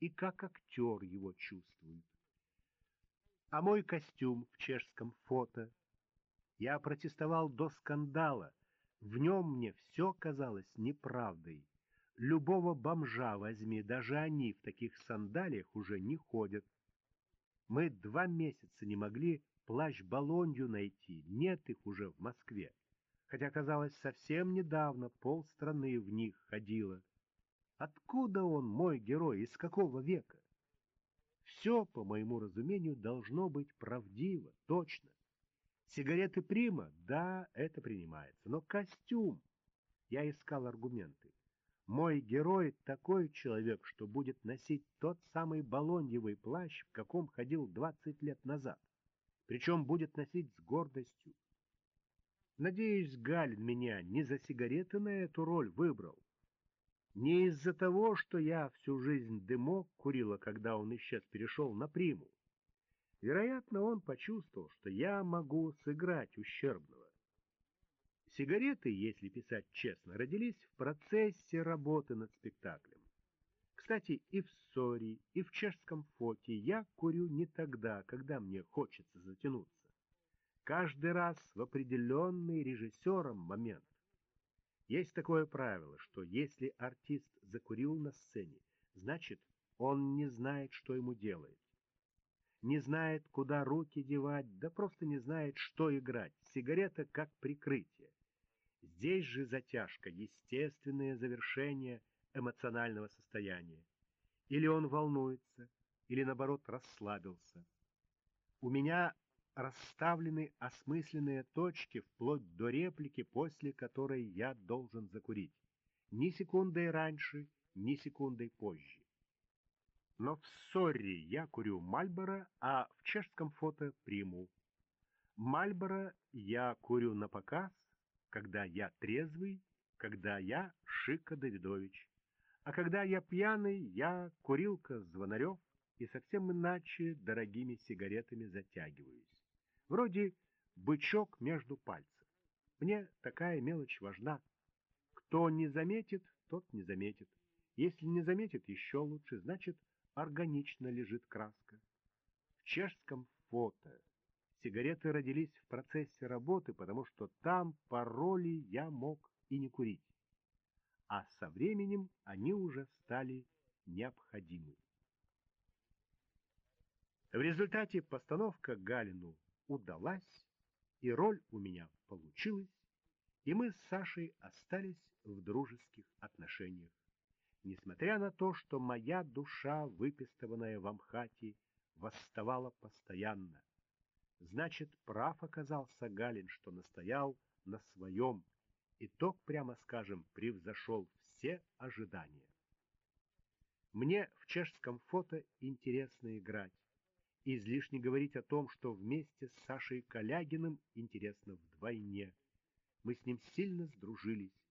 и как актер его чувствует. А мой костюм в чешском фото. Я протестовал до скандала. В нем мне все казалось неправдой. Любого бомжа возьми, даже они в таких сандалиях уже не ходят. Мы два месяца не могли плащ-балонью найти, нет их уже в Москве. Хотя, казалось, совсем недавно полстраны в них ходило. Откуда он, мой герой, из какого века? Все, по моему разумению, должно быть правдиво, точно. Сигареты Прима, да, это принимается, но костюм. Я искал аргументы. Мой герой такой человек, что будет носить тот самый балоньевый плащ, в каком ходил 20 лет назад. Причем будет носить с гордостью. Надеюсь, Галин меня не за сигареты на эту роль выбрал. Не из-за того, что я всю жизнь дымок курила, когда он исчез, перешел на приму. Вероятно, он почувствовал, что я могу сыграть ущербного. Сигареты, если писать честно, родились в процессе работы над спектаклем. Кстати, и в ссоре, и в чешском фоте я курю не тогда, когда мне хочется затянуться. Каждый раз в определенный режиссером момент. Есть такое правило, что если артист закурил на сцене, значит, он не знает, что ему делать. Не знает, куда руки девать, да просто не знает, что играть. Сигарета как прикрытие. Здесь же затяжка, естественное завершение эмоционального состояния. Или он волнуется, или наоборот расслабился. У меня расставлены осмысленные точки вплоть до реплики, после которой я должен закурить. Ни секундой раньше, ни секундой позже. Но в ссоре я курю Мальборо, а в чешском фото приму. Мальборо я курю на показ, когда я трезвый, когда я Шика Давидович. А когда я пьяный, я курилка Звонарев и совсем иначе дорогими сигаретами затягиваюсь. Вроде бычок между пальцев. Мне такая мелочь важна. Кто не заметит, тот не заметит. Если не заметит, еще лучше, значит, органично лежит краска. В чешском фото Сигареты родились в процессе работы, потому что там по роли я мог и не курить. А со временем они уже стали необходимы. В результате постановка Галину удалась, и роль у меня получилась, и мы с Сашей остались в дружеских отношениях. Несмотря на то, что моя душа, выпистыванная в Амхате, восставала постоянно, Значит, прав оказался Галин, что настоял на своем. Итог, прямо скажем, превзошел все ожидания. Мне в чешском фото интересно играть. Излишне говорить о том, что вместе с Сашей Калягиным интересно вдвойне. Мы с ним сильно сдружились,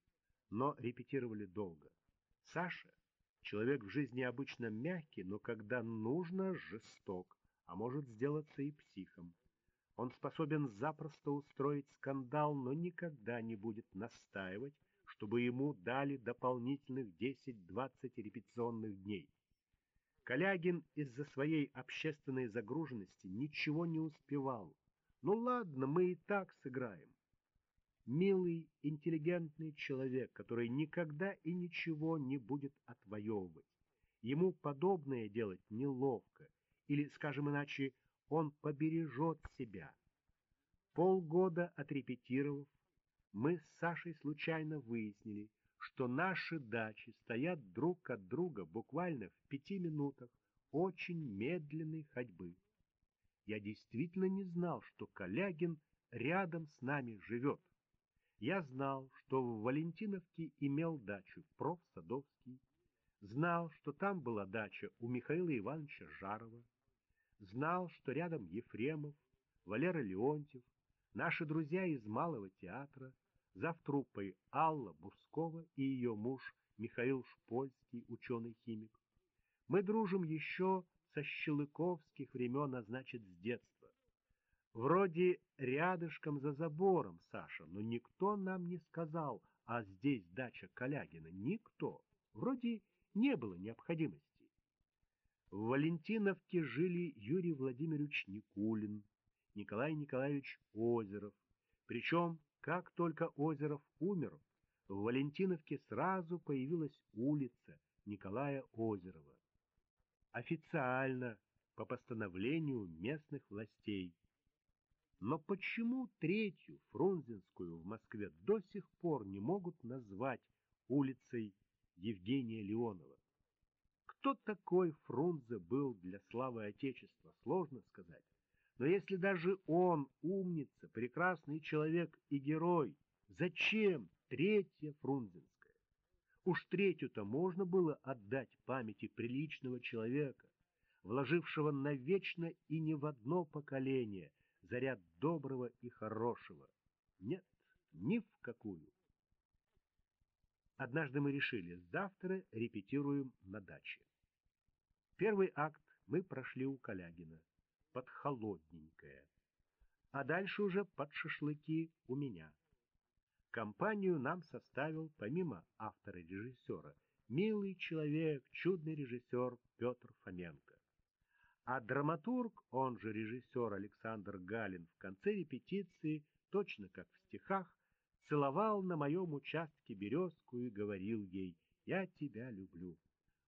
но репетировали долго. Саша — человек в жизни обычно мягкий, но когда нужно — жесток, а может сделаться и психом. Он способен запросто устроить скандал, но никогда не будет настаивать, чтобы ему дали дополнительных 10-20 репетиционных дней. Калягин из-за своей общественной загруженности ничего не успевал. Ну ладно, мы и так сыграем. Милый, интеллигентный человек, который никогда и ничего не будет отвоевывать. Ему подобное делать неловко, или, скажем иначе, он побережет себя. Полгода отрепетировав, мы с Сашей случайно выяснили, что наши дачи стоят друг от друга буквально в пяти минутах очень медленной ходьбы. Я действительно не знал, что Калягин рядом с нами живет. Я знал, что в Валентиновке имел дачу проф. Садовский, знал, что там была дача у Михаила Ивановича Жарова, знал, что рядом Ефремов, Валера Леонтьев, наши друзья из Малого театра, завтруппой Алла Бускова и ее муж Михаил Шпольский, ученый-химик. Мы дружим еще со щелыковских времен, а значит, с детства. Вроде рядышком за забором, Саша, но никто нам не сказал, а здесь дача Калягина. Никто. Вроде не было необходимости. В Валентиновке жили Юрий Владимирович Никулин, Николай Николаевич Озеров. Причем, как только Озеров умер, в Валентиновке сразу появилась улица Николая Озерова. Официально, по постановлению местных властей. Но почему третью Фрунзенскую в Москве до сих пор не могут назвать улицей Евгения Леонова? Кто такой Фрунзе был для славы Отечества, сложно сказать. Но если даже он умница, прекрасный человек и герой, зачем третья Фрунзенская? Уж третью-то можно было отдать памяти приличного человека, вложившего навечно и не в одно поколение заряд доброго и хорошего. Нет, ни в какую. Однажды мы решили, завтра репетируем на даче. Первый акт мы прошли у Калягина под холодненькое, а дальше уже под шашлыки у меня. Компанию нам составил, помимо автора-режиссера, милый человек, чудный режиссер Петр Фоменко. А драматург, он же режиссер Александр Галин, в конце репетиции, точно как в стихах, целовал на моем участке березку и говорил ей «Я тебя люблю».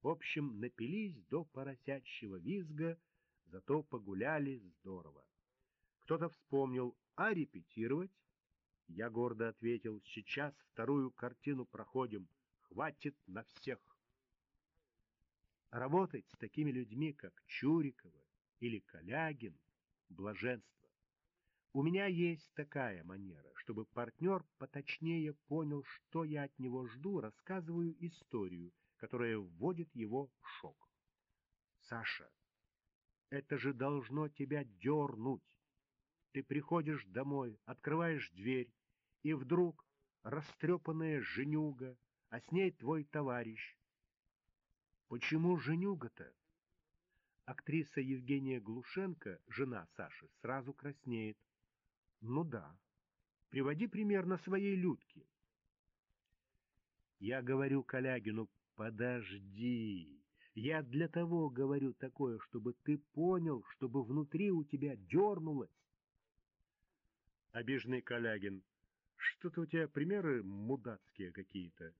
В общем, напились до поросячьего визга, зато погуляли здорово. Кто-то вспомнил, а репетировать? Я гордо ответил, сейчас вторую картину проходим, хватит на всех. Работать с такими людьми, как Чурикова или Калягин — блаженство. У меня есть такая манера, чтобы партнер поточнее понял, что я от него жду, рассказываю историю, которая вводит его в шок. Саша, это же должно тебя дернуть. Ты приходишь домой, открываешь дверь, и вдруг растрепанная женюга, а с ней твой товарищ. Почему женюга-то? Актриса Евгения Глушенко, жена Саши, сразу краснеет. Ну да. Приводи пример на своей Людке. Я говорю Калягину, подожди. Я для того говорю такое, чтобы ты понял, чтобы внутри у тебя дернулось. Обиженный Калягин. Что-то у тебя примеры мудацкие какие-то.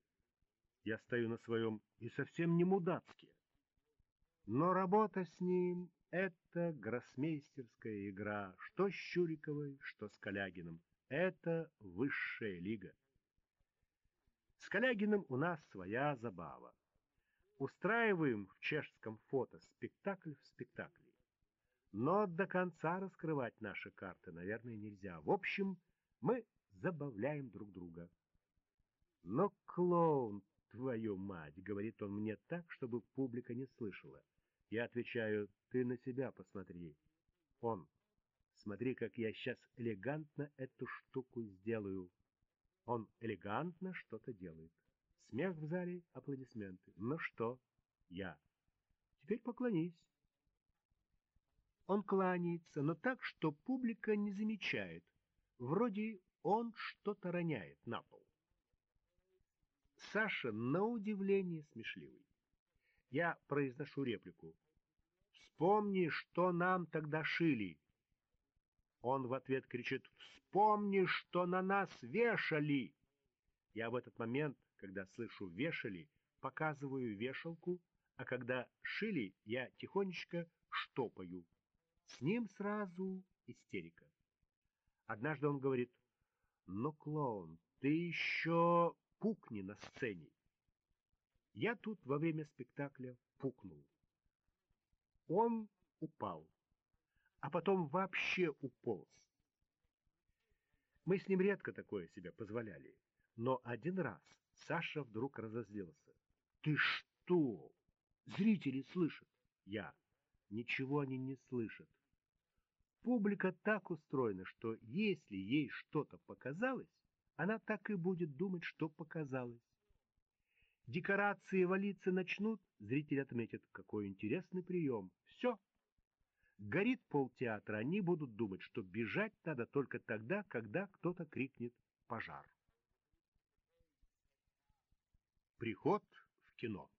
Я стою на своем и совсем не мудацкие. Но работа с ним — это гроссмейстерская игра, что с Щуриковой, что с Калягиным. Это высшая лига. С Калягиным у нас своя забава устраиваем в чешском фото спектакль в спектакле. Но до конца раскрывать наши карты, наверное, нельзя. В общем, мы забавляем друг друга. Но клоун, твою мать, говорит он мне так, чтобы публика не слышала. Я отвечаю, ты на себя посмотри. Он, смотри, как я сейчас элегантно эту штуку сделаю. Он элегантно что-то делает. Смех в зале, аплодисменты. Ну что? Я. Теперь поклонись. Он кланяется, но так, что публика не замечает. Вроде он что-то роняет на пол. Саша на удивление смешливый. Я произношу реплику. «Вспомни, что нам тогда шили!» Он в ответ кричит «Вспомни, что на нас вешали!» Я в этот момент когда слышу «вешали», показываю вешалку, а когда шили, я тихонечко штопаю. С ним сразу истерика. Однажды он говорит, «Ну, клоун, ты еще пукни на сцене». Я тут во время спектакля пукнул. Он упал, а потом вообще уполз. Мы с ним редко такое себе позволяли. Но один раз Саша вдруг разозлился. «Ты что? Зрители слышат!» Я. «Ничего они не слышат. Публика так устроена, что если ей что-то показалось, она так и будет думать, что показалось. Декорации валиться начнут, зритель отметит, какой интересный прием. Все. Горит полтеатра, они будут думать, что бежать надо только тогда, когда кто-то крикнет «пожар». Приход в кино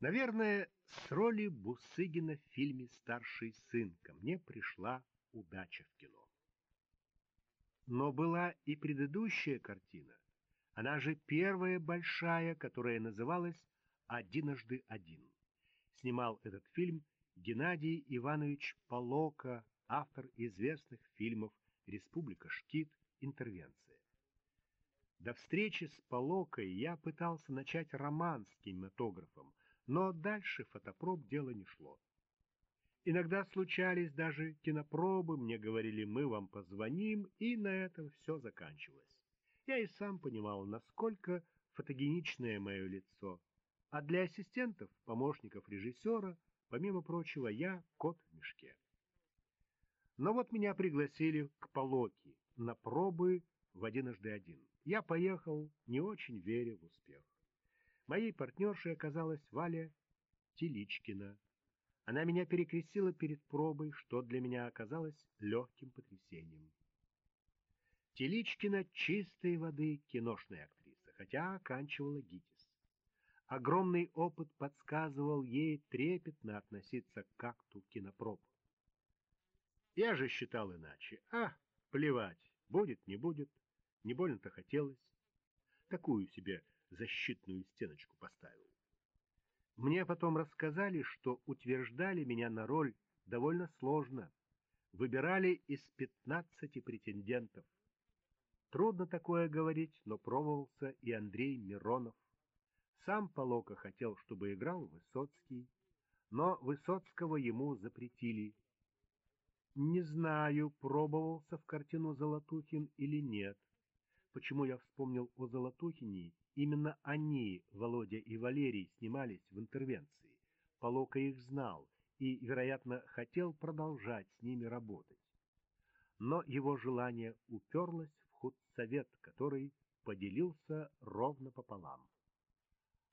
Наверное, с роли Бусыгина в фильме «Старший сын» ко мне пришла удача в кино. Но была и предыдущая картина, она же первая большая, которая называлась «Одиножды один». Снимал этот фильм Геннадий Иванович Полока, автор известных фильмов «Республика Шкит», «Интервенция». До встречи с Полокой я пытался начать роман с кинематографом, но дальше фотопроб дело не шло. Иногда случались даже кинопробы, мне говорили, мы вам позвоним, и на этом все заканчивалось. Я и сам понимал, насколько фотогеничное мое лицо. А для ассистентов, помощников режиссера, помимо прочего, я кот в мешке. Но вот меня пригласили к Полоке на пробы в одиножды один. Я поехал, не очень веря в успех. Моей партнершей оказалась Валя Теличкина. Она меня перекрестила перед пробой, что для меня оказалось легким потрясением. Теличкина чистой воды киношная актриса, хотя оканчивала ГИТИС. Огромный опыт подсказывал ей трепетно относиться к акту кинопроб. Я же считал иначе. А, плевать, будет, не будет, не больно-то хотелось. Такую себе защитную стеночку поставил. Мне потом рассказали, что утверждали меня на роль довольно сложно. Выбирали из пятнадцати претендентов. Трудно такое говорить, но пробовался и Андрей Миронов. Сам Полока хотел, чтобы играл Высоцкий, но Высоцкого ему запретили. Не знаю, пробовался в картину Золотухин или нет. Почему я вспомнил о Золотухине Именно они, Володя и Валерий, снимались в интервенции. Полока их знал и, вероятно, хотел продолжать с ними работать. Но его желание уперлось в худсовет, который поделился ровно пополам.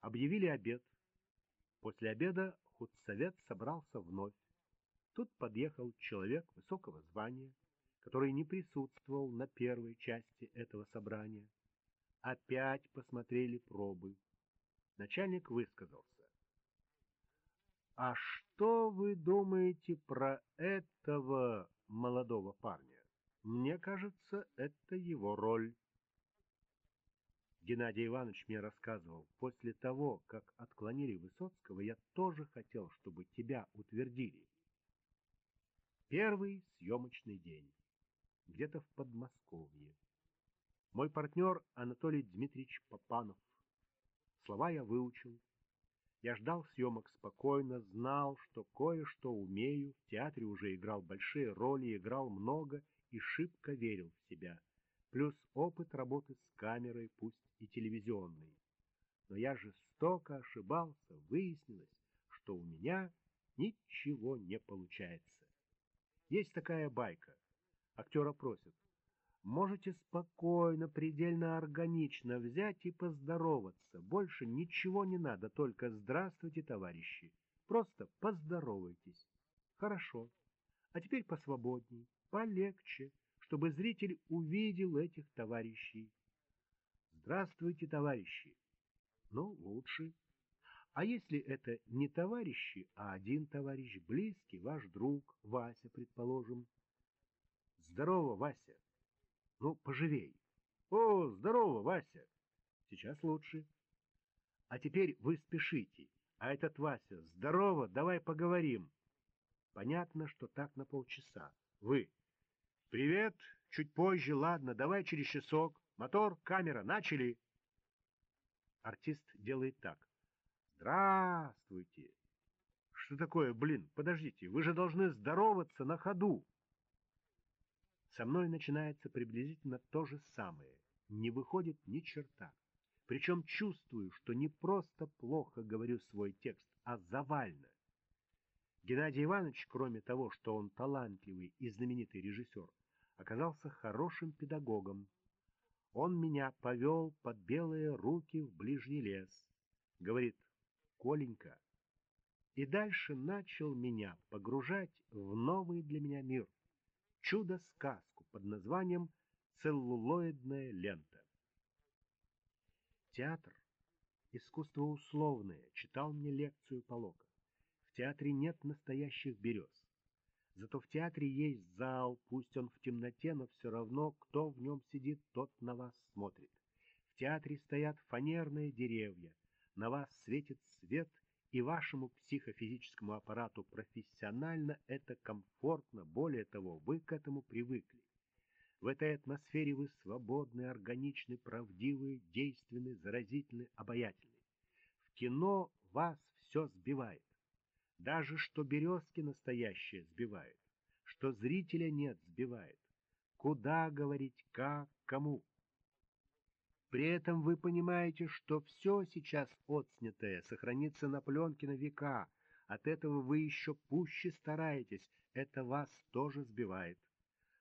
Объявили обед. После обеда худсовет собрался вновь. Тут подъехал человек высокого звания, который не присутствовал на первой части этого собрания опять посмотрели пробы. Начальник высказался. «А что вы думаете про этого молодого парня? Мне кажется, это его роль». Геннадий Иванович мне рассказывал, после того, как отклонили Высоцкого, я тоже хотел, чтобы тебя утвердили. Первый съемочный день. Где-то в Подмосковье. Мой партнер Анатолий Дмитриевич Попанов. Слова я выучил. Я ждал съемок спокойно, знал, что кое-что умею, в театре уже играл большие роли, играл много и шибко верил в себя. Плюс опыт работы с камерой, пусть и телевизионной. Но я жестоко ошибался, выяснилось, что у меня ничего не получается. Есть такая байка. Актера просят, можете спокойно, предельно органично взять и поздороваться. Больше ничего не надо, только «Здравствуйте, товарищи». Просто поздоровайтесь. Хорошо. А теперь посвободней, полегче, чтобы зритель увидел этих товарищей. Здравствуйте, товарищи. Ну, лучше. А если это не товарищи, а один товарищ, близкий, ваш друг, Вася, предположим? Здорово, Вася. Ну, поживей. О, здорово, Вася. Сейчас лучше. А теперь вы спешите. А этот Вася, здорово, давай поговорим. Понятно, что так на полчаса. Вы. Привет, чуть позже, ладно, давай через часок. Мотор, камера, начали. Артист делает так. Здравствуйте. Что такое, блин, подождите, вы же должны здороваться на ходу. Со мной начинается приблизительно то же самое. Не выходит ни черта. Причем чувствую, что не просто плохо говорю свой текст, а завально. Геннадий Иванович, кроме того, что он талантливый и знаменитый режиссер, оказался хорошим педагогом. Он меня повел под белые руки в ближний лес. Говорит, Коленька, и дальше начал меня погружать в новый для меня мир, чудо-сказку под названием «Целлулоидная лента». Театр — искусство условное, читал мне лекцию Полока. В театре нет настоящих берез. Зато в театре есть зал, пусть он в темноте, но все равно, кто в нем сидит, тот на вас смотрит. В театре стоят фанерные деревья, на вас светит свет, и вашему психофизическому аппарату профессионально это комфортно, более того, вы к этому привыкли. В этой атмосфере вы свободны, органичны, правдивы, действенны, заразительны, обаятельны. В кино вас все сбивает. Даже что березки настоящие сбивает, что зрителя нет сбивает. Куда говорить, как, кому. При этом вы понимаете, что все сейчас отснятое сохранится на пленке на века. От этого вы еще пуще стараетесь. Это вас тоже сбивает.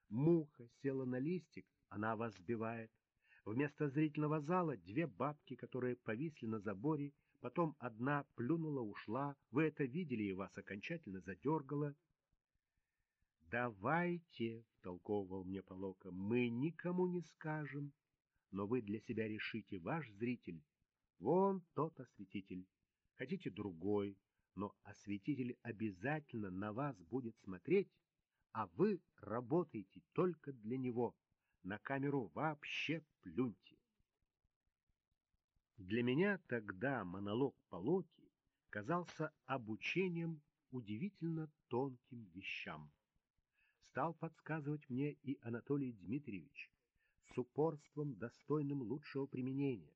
Муха села на листик, она вас сбивает. Вместо зрительного зала две бабки, которые повисли на заборе, потом одна плюнула, ушла. Вы это видели и вас окончательно задергало. «Давайте», — втолковывал мне Полока, — «мы никому не скажем, но вы для себя решите, ваш зритель, вон тот осветитель, хотите другой, но осветитель обязательно на вас будет смотреть, а вы работаете только для него. На камеру вообще плюньте. Для меня тогда монолог Полоки казался обучением удивительно тонким вещам. Стал подсказывать мне и Анатолий Дмитриевич с упорством, достойным лучшего применения.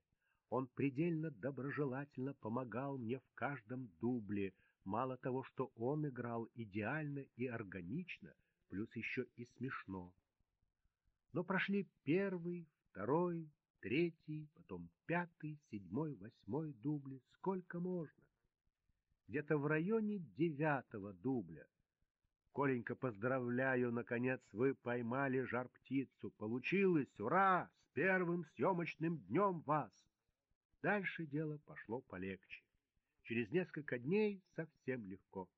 Он предельно доброжелательно помогал мне в каждом дубле, мало того, что он играл идеально и органично — плюс еще и смешно. Но прошли первый, второй, третий, потом пятый, седьмой, восьмой дубли. Сколько можно? Где-то в районе девятого дубля. Коленька, поздравляю, наконец вы поймали жар-птицу. Получилось, ура! С первым съемочным днем вас! Дальше дело пошло полегче. Через несколько дней совсем легко.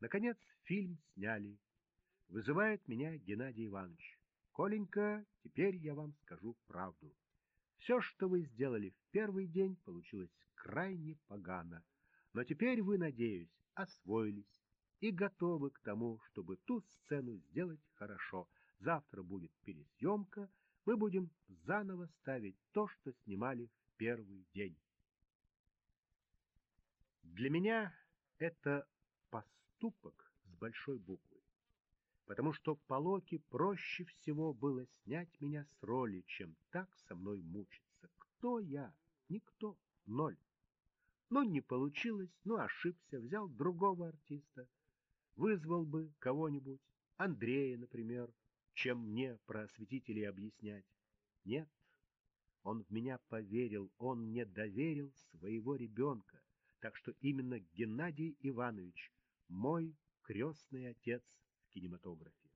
Наконец фильм сняли. Вызывает меня Геннадий Иванович. Коленька, теперь я вам скажу правду. Все, что вы сделали в первый день, получилось крайне погано. Но теперь вы, надеюсь, освоились и готовы к тому, чтобы ту сцену сделать хорошо. Завтра будет пересъемка, мы будем заново ставить то, что снимали в первый день. Для меня это поступок с большой буквы потому что по Локи проще всего было снять меня с роли, чем так со мной мучиться. Кто я? Никто. Ноль. Ну, не получилось, ну, ошибся, взял другого артиста. Вызвал бы кого-нибудь, Андрея, например, чем мне про осветителей объяснять. Нет, он в меня поверил, он мне доверил своего ребенка. Так что именно Геннадий Иванович, мой крестный отец, кинематографе.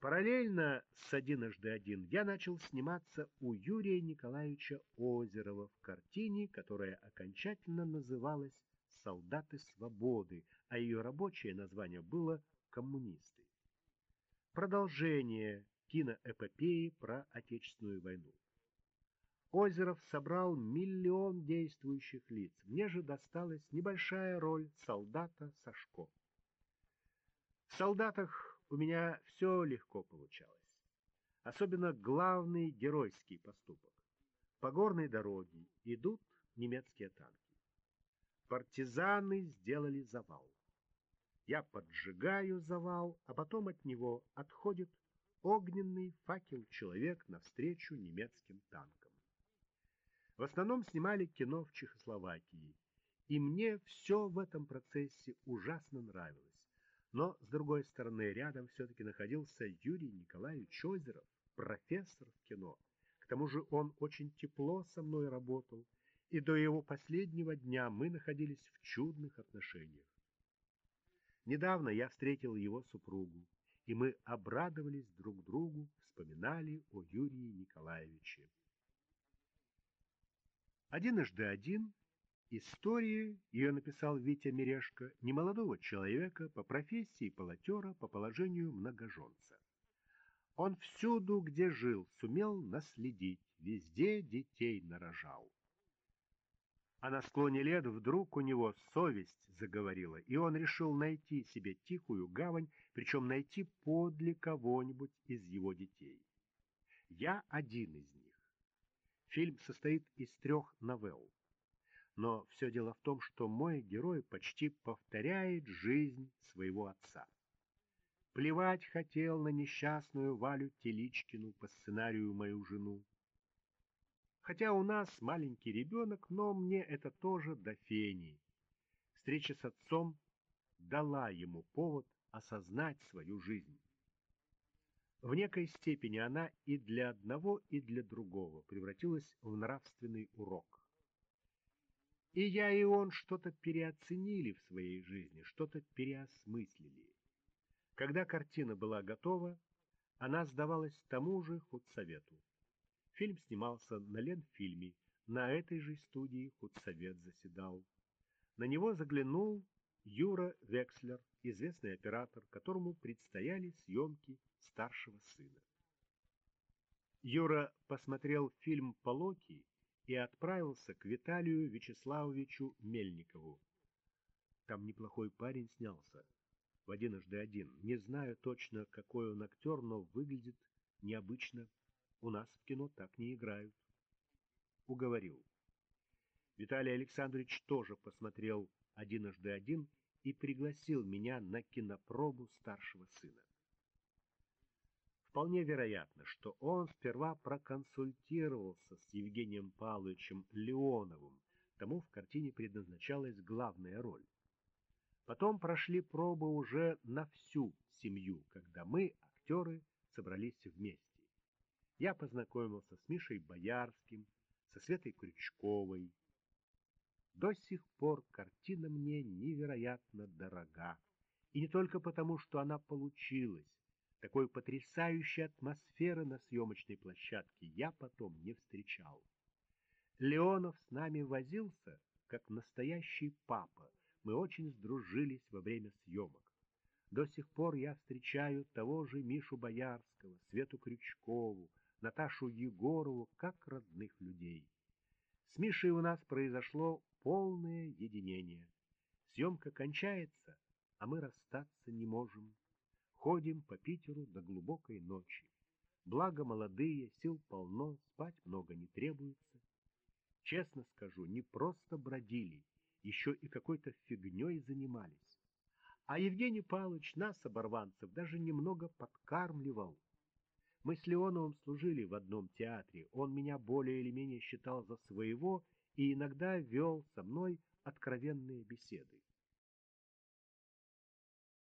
Параллельно с «Одиножды один» я начал сниматься у Юрия Николаевича Озерова в картине, которая окончательно называлась «Солдаты свободы», а ее рабочее название было «Коммунисты». Продолжение киноэпопеи про Отечественную войну. Озеров собрал миллион действующих лиц. Мне же досталась небольшая роль солдата Сашко. В солдатах у меня все легко получалось. Особенно главный геройский поступок. По горной дороге идут немецкие танки. Партизаны сделали завал. Я поджигаю завал, а потом от него отходит огненный факел-человек навстречу немецким танкам. В основном снимали кино в Чехословакии, и мне все в этом процессе ужасно нравилось. Но, с другой стороны, рядом все-таки находился Юрий Николаевич Озеров, профессор в кино. К тому же он очень тепло со мной работал, и до его последнего дня мы находились в чудных отношениях. Недавно я встретил его супругу, и мы обрадовались друг другу, вспоминали о Юрии Николаевиче. Одиножды один История, ее написал Витя Мерешко, немолодого человека по профессии полотера, по положению многоженца. Он всюду, где жил, сумел наследить, везде детей нарожал. А на склоне лет вдруг у него совесть заговорила, и он решил найти себе тихую гавань, причем найти подле кого-нибудь из его детей. Я один из них. Фильм состоит из трех новелл. Но все дело в том, что мой герой почти повторяет жизнь своего отца. Плевать хотел на несчастную Валю Теличкину по сценарию мою жену. Хотя у нас маленький ребенок, но мне это тоже до фени. Встреча с отцом дала ему повод осознать свою жизнь. В некой степени она и для одного, и для другого превратилась в нравственный урок. И я, и он что-то переоценили в своей жизни, что-то переосмыслили. Когда картина была готова, она сдавалась тому же худсовету. Фильм снимался на Ленфильме, на этой же студии худсовет заседал. На него заглянул Юра Векслер, известный оператор, которому предстояли съемки старшего сына. Юра посмотрел фильм по Локи и отправился к Виталию Вячеславовичу Мельникову. Там неплохой парень снялся. В одиножды один. Не знаю точно, какой он актер, но выглядит необычно. У нас в кино так не играют. Уговорил. Виталий Александрович тоже посмотрел «Одиножды один» и пригласил меня на кинопробу старшего сына. Вполне вероятно, что он сперва проконсультировался с Евгением Павловичем Леоновым, тому в картине предназначалась главная роль. Потом прошли пробы уже на всю семью, когда мы, актеры, собрались вместе. Я познакомился с Мишей Боярским, со Светой Крючковой. До сих пор картина мне невероятно дорога. И не только потому, что она получилась, такой потрясающей атмосферы на съемочной площадке я потом не встречал. Леонов с нами возился, как настоящий папа. Мы очень сдружились во время съемок. До сих пор я встречаю того же Мишу Боярского, Свету Крючкову, Наташу Егорову, как родных людей. С Мишей у нас произошло полное единение. Съемка кончается, а мы расстаться не можем. Ходим по Питеру до глубокой ночи. Благо молодые, сил полно, спать много не требуется. Честно скажу, не просто бродили, еще и какой-то фигней занимались. А Евгений Павлович нас, оборванцев, даже немного подкармливал. Мы с Леоновым служили в одном театре, он меня более или менее считал за своего и иногда вел со мной откровенные беседы.